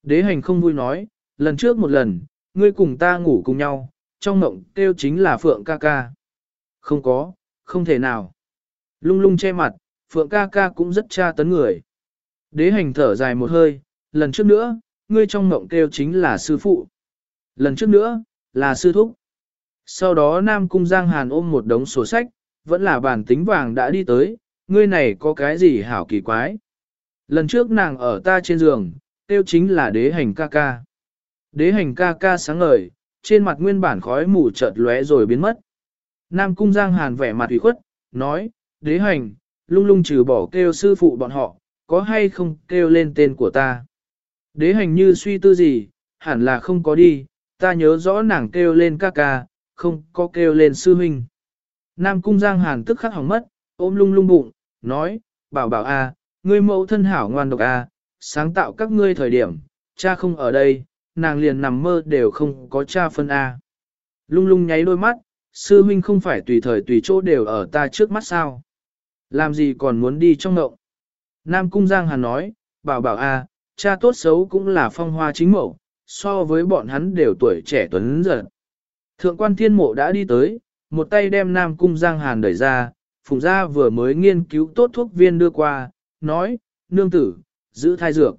Speaker 1: Đế hành không vui nói, lần trước một lần, ngươi cùng ta ngủ cùng nhau, trong mộng kêu chính là Phượng ca ca. Không có, không thể nào. Lung lung che mặt, Phượng ca ca cũng rất tra tấn người. Đế hành thở dài một hơi, lần trước nữa, ngươi trong mộng kêu chính là sư phụ. Lần trước nữa, là sư thúc. Sau đó Nam Cung Giang Hàn ôm một đống sổ sách, vẫn là bản tính vàng đã đi tới, ngươi này có cái gì hảo kỳ quái. Lần trước nàng ở ta trên giường, tiêu chính là đế hành ca ca. Đế hành ca ca sáng ngời, trên mặt nguyên bản khói mù chợt lóe rồi biến mất. Nam cung giang hàn vẻ mặt ủy khuất, nói, đế hành, lung lung trừ bỏ kêu sư phụ bọn họ, có hay không kêu lên tên của ta. Đế hành như suy tư gì, hẳn là không có đi, ta nhớ rõ nàng kêu lên ca ca, không có kêu lên sư huynh. Nam cung giang hàn tức khắc hỏng mất, ôm lung lung bụng, nói, bảo bảo a, ngươi mẫu thân hảo ngoan độc a, sáng tạo các ngươi thời điểm, cha không ở đây, nàng liền nằm mơ đều không có cha phân a. Lung lung nháy đôi mắt, sư huynh không phải tùy thời tùy chỗ đều ở ta trước mắt sao. Làm gì còn muốn đi trong ngộng. Nam Cung Giang Hàn nói, bảo bảo a, cha tốt xấu cũng là phong hoa chính mẫu, so với bọn hắn đều tuổi trẻ tuấn giật. Thượng quan thiên mộ đã đi tới, một tay đem Nam Cung Giang Hàn đẩy ra, Phùng Gia vừa mới nghiên cứu tốt thuốc viên đưa qua, nói, nương tử, giữ thai dược.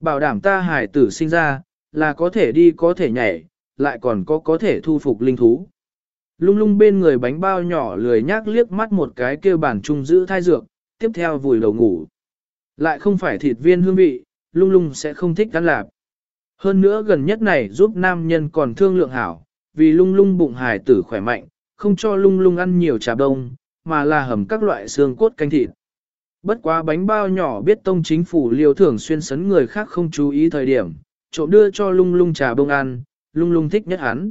Speaker 1: Bảo đảm ta hải tử sinh ra, là có thể đi có thể nhảy, lại còn có có thể thu phục linh thú. Lung lung bên người bánh bao nhỏ lười nhác liếc mắt một cái kêu bản trung giữ thai dược, tiếp theo vùi đầu ngủ. Lại không phải thịt viên hương vị, lung lung sẽ không thích ăn lạp. Hơn nữa gần nhất này giúp nam nhân còn thương lượng hảo, vì lung lung bụng hài tử khỏe mạnh, không cho lung lung ăn nhiều trà đông, mà là hầm các loại xương cốt canh thịt. Bất quá bánh bao nhỏ biết tông chính phủ liều thưởng xuyên sấn người khác không chú ý thời điểm, trộm đưa cho lung lung trà bông ăn, lung lung thích nhất hắn.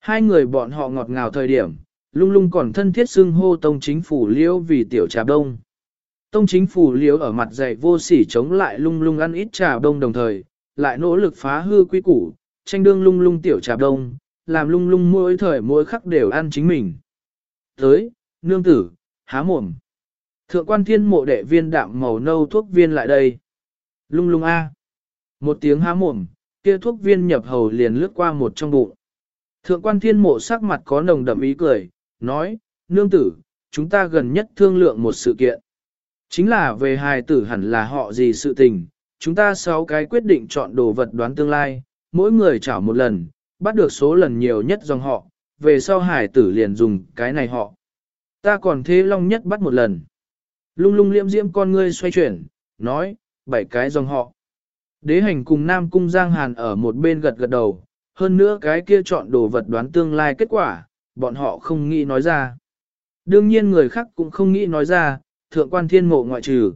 Speaker 1: Hai người bọn họ ngọt ngào thời điểm, lung lung còn thân thiết xưng hô tông chính phủ liêu vì tiểu trà đông. Tông chính phủ liêu ở mặt dày vô sỉ chống lại lung lung ăn ít trà đông đồng thời, lại nỗ lực phá hư quy củ, tranh đương lung lung tiểu trà đông, làm lung lung mỗi thời mỗi khắc đều ăn chính mình. Tới, nương tử, há mồm. Thượng quan thiên mộ đệ viên đạm màu nâu thuốc viên lại đây. Lung lung a. Một tiếng há mồm, kia thuốc viên nhập hầu liền lướt qua một trong bụng. Thượng quan thiên mộ sắc mặt có nồng đậm ý cười, nói, nương tử, chúng ta gần nhất thương lượng một sự kiện. Chính là về hài tử hẳn là họ gì sự tình, chúng ta sáu cái quyết định chọn đồ vật đoán tương lai, mỗi người chảo một lần, bắt được số lần nhiều nhất dòng họ, về sau hài tử liền dùng cái này họ. Ta còn thế long nhất bắt một lần. Lung lung liễm diễm con ngươi xoay chuyển, nói, bảy cái dòng họ. Đế hành cùng Nam Cung Giang Hàn ở một bên gật gật đầu, hơn nữa cái kia chọn đồ vật đoán tương lai kết quả, bọn họ không nghĩ nói ra. Đương nhiên người khác cũng không nghĩ nói ra, thượng quan thiên mộ ngoại trừ.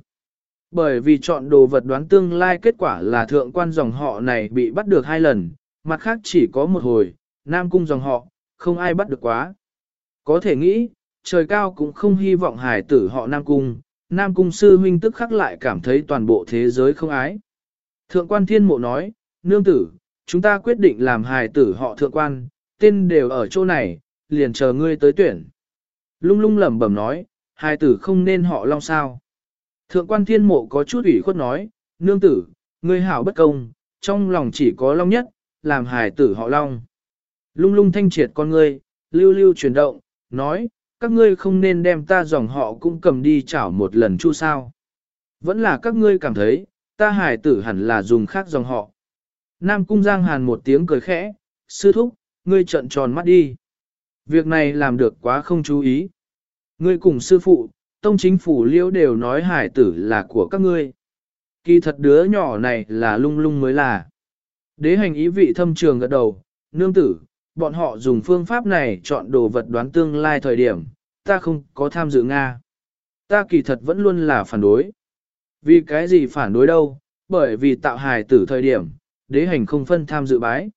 Speaker 1: Bởi vì chọn đồ vật đoán tương lai kết quả là thượng quan dòng họ này bị bắt được hai lần, mặt khác chỉ có một hồi, Nam Cung dòng họ, không ai bắt được quá. Có thể nghĩ, trời cao cũng không hy vọng hải tử họ Nam Cung, Nam Cung sư huynh tức khắc lại cảm thấy toàn bộ thế giới không ái. Thượng quan thiên mộ nói, nương tử, chúng ta quyết định làm hài tử họ thượng quan, tên đều ở chỗ này, liền chờ ngươi tới tuyển. Lung lung lẩm bẩm nói, hài tử không nên họ long sao. Thượng quan thiên mộ có chút ủy khuất nói, nương tử, ngươi hảo bất công, trong lòng chỉ có long nhất, làm hài tử họ long. Lung lung thanh triệt con ngươi, lưu lưu chuyển động, nói, các ngươi không nên đem ta dòng họ cũng cầm đi chảo một lần chu sao. Vẫn là các ngươi cảm thấy, ta hài tử hẳn là dùng khác dòng họ. Nam Cung Giang Hàn một tiếng cười khẽ, sư thúc, ngươi trợn tròn mắt đi. Việc này làm được quá không chú ý. Ngươi cùng sư phụ, tông chính phủ liễu đều nói hải tử là của các ngươi. Kỳ thật đứa nhỏ này là lung lung mới là. Đế hành ý vị thâm trường gật đầu, nương tử, bọn họ dùng phương pháp này chọn đồ vật đoán tương lai thời điểm, ta không có tham dự Nga. Ta kỳ thật vẫn luôn là phản đối. Vì cái gì phản đối đâu, bởi vì tạo hài tử thời điểm, đế hành không phân tham dự bái.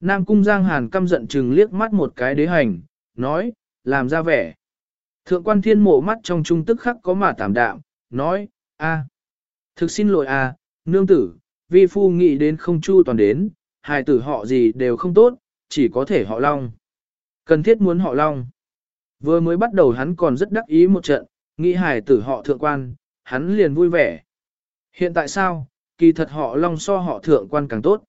Speaker 1: Nam cung Giang Hàn căm giận chừng liếc mắt một cái đế hành, nói, làm ra vẻ. Thượng quan thiên mộ mắt trong trung tức khắc có mà tảm đạm, nói, a, thực xin lỗi a, nương tử, vi phu nghĩ đến không chu toàn đến, hài tử họ gì đều không tốt, chỉ có thể họ long. Cần thiết muốn họ long. Vừa mới bắt đầu hắn còn rất đắc ý một trận, nghĩ hài tử họ thượng quan, hắn liền vui vẻ. Hiện tại sao, kỳ thật họ long so họ thượng quan càng tốt.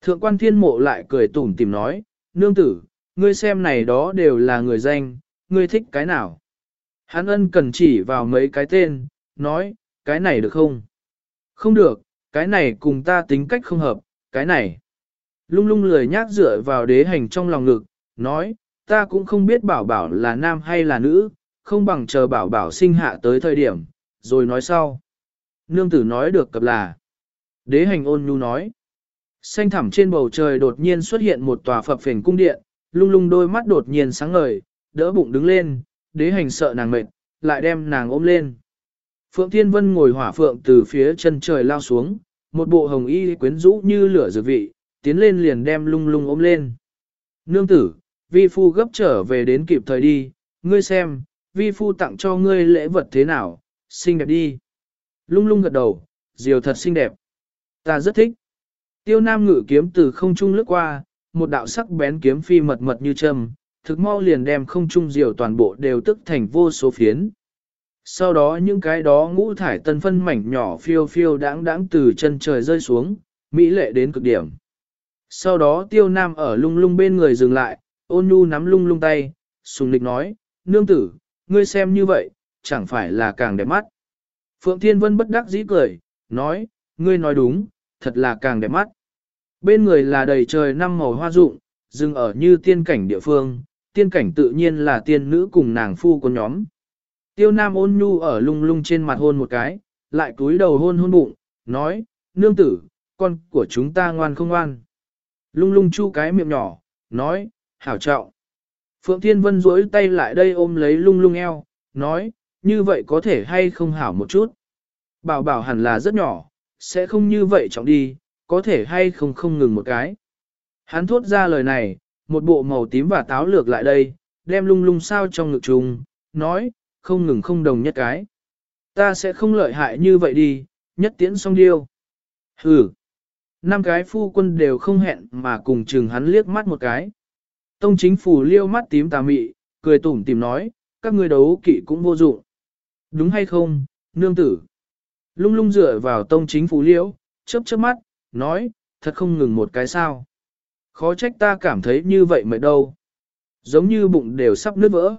Speaker 1: Thượng quan thiên mộ lại cười tủm tìm nói, nương tử, ngươi xem này đó đều là người danh, ngươi thích cái nào. Hắn ân cần chỉ vào mấy cái tên, nói, cái này được không? Không được, cái này cùng ta tính cách không hợp, cái này. Lung lung lười nhác dựa vào đế hành trong lòng ngực, nói, ta cũng không biết bảo bảo là nam hay là nữ, không bằng chờ bảo bảo sinh hạ tới thời điểm, rồi nói sau. Nương tử nói được cập là. Đế hành ôn nhu nói. Xanh thẳm trên bầu trời đột nhiên xuất hiện một tòa phập phình cung điện, lung lung đôi mắt đột nhiên sáng ngời, đỡ bụng đứng lên, đế hành sợ nàng mệt, lại đem nàng ôm lên. Phượng Thiên Vân ngồi hỏa phượng từ phía chân trời lao xuống, một bộ hồng y quyến rũ như lửa dược vị, tiến lên liền đem lung lung ôm lên. Nương tử, vi phu gấp trở về đến kịp thời đi, ngươi xem, vi phu tặng cho ngươi lễ vật thế nào, xinh đẹp đi. Lung lung gật đầu, diều thật xinh đẹp. Ta rất thích. Tiêu nam ngự kiếm từ không trung lướt qua, một đạo sắc bén kiếm phi mật mật như châm, thực mau liền đem không trung diều toàn bộ đều tức thành vô số phiến. Sau đó những cái đó ngũ thải tân phân mảnh nhỏ phiêu phiêu đáng đáng từ chân trời rơi xuống, mỹ lệ đến cực điểm. Sau đó tiêu nam ở lung lung bên người dừng lại, ôn nhu nắm lung lung tay, sùng lịch nói, nương tử, ngươi xem như vậy, chẳng phải là càng đẹp mắt. Phượng Thiên Vân bất đắc dĩ cười, nói, ngươi nói đúng, thật là càng đẹp mắt. Bên người là đầy trời năm màu hoa rụng, dừng ở như tiên cảnh địa phương, tiên cảnh tự nhiên là tiên nữ cùng nàng phu của nhóm. Tiêu Nam ôn nhu ở lung lung trên mặt hôn một cái, lại cúi đầu hôn hôn bụng, nói, nương tử, con của chúng ta ngoan không ngoan. Lung lung chu cái miệng nhỏ, nói, hảo trọng. Phượng Thiên Vân duỗi tay lại đây ôm lấy lung lung eo, nói, như vậy có thể hay không hảo một chút. Bảo bảo hẳn là rất nhỏ, sẽ không như vậy trọng đi, có thể hay không không ngừng một cái. Hắn thốt ra lời này, một bộ màu tím và táo lược lại đây, đem lung lung sao trong ngực trùng, nói, không ngừng không đồng nhất cái. Ta sẽ không lợi hại như vậy đi, nhất tiễn xong điêu. Hừ. Năm cái phu quân đều không hẹn mà cùng chừng hắn liếc mắt một cái. Tông chính phủ liêu mắt tím tà mị, cười tủm tìm nói, các người đấu kỵ cũng vô dụng. Đúng hay không, nương tử? Lung lung dựa vào tông chính phủ liễu, chớp chớp mắt, nói, thật không ngừng một cái sao. Khó trách ta cảm thấy như vậy mới đâu. Giống như bụng đều sắp nứt vỡ.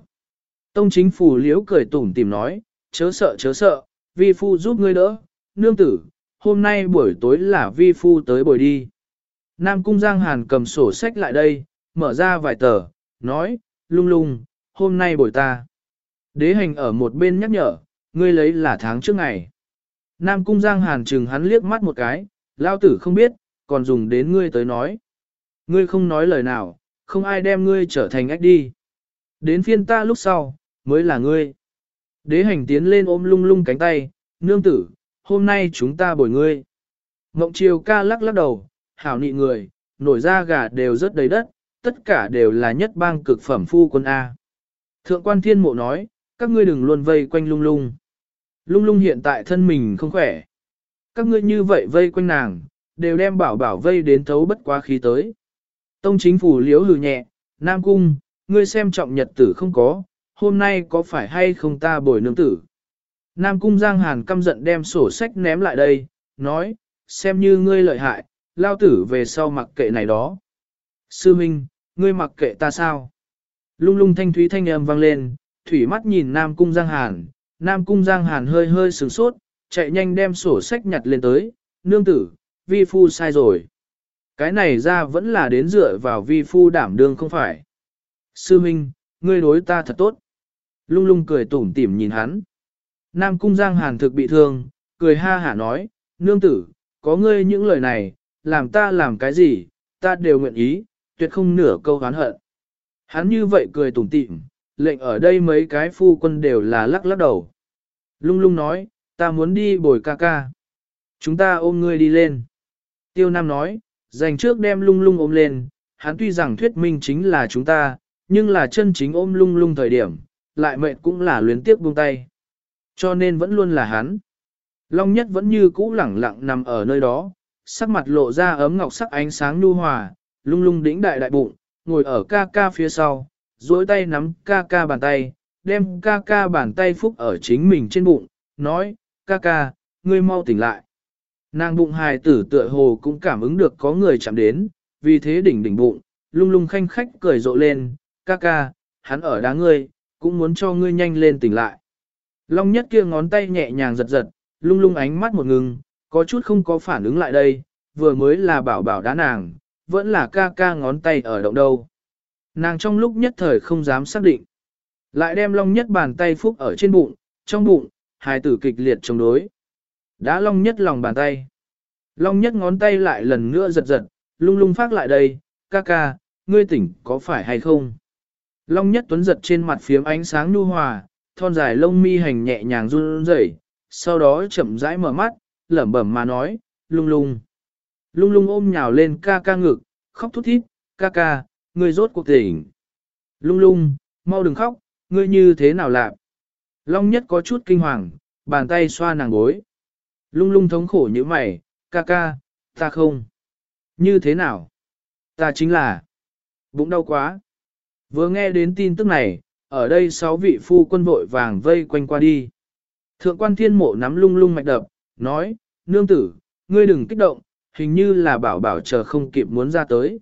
Speaker 1: Tông chính phủ liễu cười tủm tìm nói, chớ sợ chớ sợ, vi phu giúp ngươi đỡ, nương tử, hôm nay buổi tối là vi phu tới bồi đi. Nam Cung Giang Hàn cầm sổ sách lại đây, mở ra vài tờ, nói, lung lung, hôm nay bồi ta. Đế hành ở một bên nhắc nhở, ngươi lấy là tháng trước ngày. Nam Cung Giang Hàn trừng hắn liếc mắt một cái, lao tử không biết, còn dùng đến ngươi tới nói. Ngươi không nói lời nào, không ai đem ngươi trở thành ách đi. Đến phiên ta lúc sau, mới là ngươi. Đế hành tiến lên ôm lung lung cánh tay, nương tử, hôm nay chúng ta bồi ngươi. Mộng chiều ca lắc lắc đầu, hảo nị người, nổi da gà đều rất đầy đất, tất cả đều là nhất bang cực phẩm phu quân A. Thượng quan thiên mộ nói, các ngươi đừng luôn vây quanh lung lung. Lung lung hiện tại thân mình không khỏe. Các ngươi như vậy vây quanh nàng, đều đem bảo bảo vây đến thấu bất quá khí tới. Tông chính phủ liếu hừ nhẹ, Nam Cung, ngươi xem trọng nhật tử không có, hôm nay có phải hay không ta bồi nương tử. Nam Cung Giang Hàn căm giận đem sổ sách ném lại đây, nói, xem như ngươi lợi hại, lao tử về sau mặc kệ này đó. Sư Minh, ngươi mặc kệ ta sao? Lung lung thanh thúy thanh âm vang lên, thủy mắt nhìn Nam Cung Giang Hàn, Nam Cung Giang Hàn hơi hơi sửng sốt, chạy nhanh đem sổ sách nhặt lên tới, nương tử, vi phu sai rồi. Cái này ra vẫn là đến dựa vào vi phu đảm đương không phải. Sư Minh, ngươi đối ta thật tốt. Lung lung cười tủm tỉm nhìn hắn. Nam Cung Giang Hàn thực bị thương, cười ha hả nói, nương tử, có ngươi những lời này, làm ta làm cái gì, ta đều nguyện ý, tuyệt không nửa câu hán hận. Hắn như vậy cười tủm tỉm, lệnh ở đây mấy cái phu quân đều là lắc lắc đầu. Lung lung nói, ta muốn đi bồi ca ca. Chúng ta ôm ngươi đi lên. Tiêu Nam nói, dành trước đem lung lung ôm lên, hắn tuy rằng thuyết minh chính là chúng ta, nhưng là chân chính ôm lung lung thời điểm, lại mệnh cũng là luyến tiếc buông tay. Cho nên vẫn luôn là hắn. Long nhất vẫn như cũ lẳng lặng nằm ở nơi đó, sắc mặt lộ ra ấm ngọc sắc ánh sáng nhu hòa, lung lung đĩnh đại đại bụng, ngồi ở ca ca phía sau, duỗi tay nắm ca ca bàn tay, đem ca ca bàn tay phúc ở chính mình trên bụng, nói, ca ca, ngươi mau tỉnh lại. Nàng bụng hài tử tựa hồ cũng cảm ứng được có người chạm đến, vì thế đỉnh đỉnh bụng, lung lung khanh khách cười rộ lên, ca ca, hắn ở đá ngươi, cũng muốn cho ngươi nhanh lên tỉnh lại. Long nhất kia ngón tay nhẹ nhàng giật giật, lung lung ánh mắt một ngừng, có chút không có phản ứng lại đây, vừa mới là bảo bảo đá nàng, vẫn là ca ca ngón tay ở động đâu. Nàng trong lúc nhất thời không dám xác định. Lại đem long nhất bàn tay phúc ở trên bụng, trong bụng, hài tử kịch liệt chống đối. Đã long nhất lòng bàn tay. Long nhất ngón tay lại lần nữa giật giật, lung lung phát lại đây, ca ca, ngươi tỉnh có phải hay không? Long nhất tuấn giật trên mặt phiếm ánh sáng nhu hòa, thon dài lông mi hành nhẹ nhàng run rẩy, sau đó chậm rãi mở mắt, lẩm bẩm mà nói, lung lung. Lung lung ôm nhào lên ca ca ngực, khóc thút thít, ca ca, ngươi rốt cuộc tỉnh. Lung lung, mau đừng khóc, ngươi như thế nào lạc? Long nhất có chút kinh hoàng, bàn tay xoa nàng gối. Lung lung thống khổ như mày, ca ca, ta không. Như thế nào? Ta chính là. Bụng đau quá. Vừa nghe đến tin tức này, ở đây sáu vị phu quân vội vàng vây quanh qua đi. Thượng quan thiên mộ nắm lung lung mạch đập, nói, nương tử, ngươi đừng kích động, hình như là bảo bảo chờ không kịp muốn ra tới.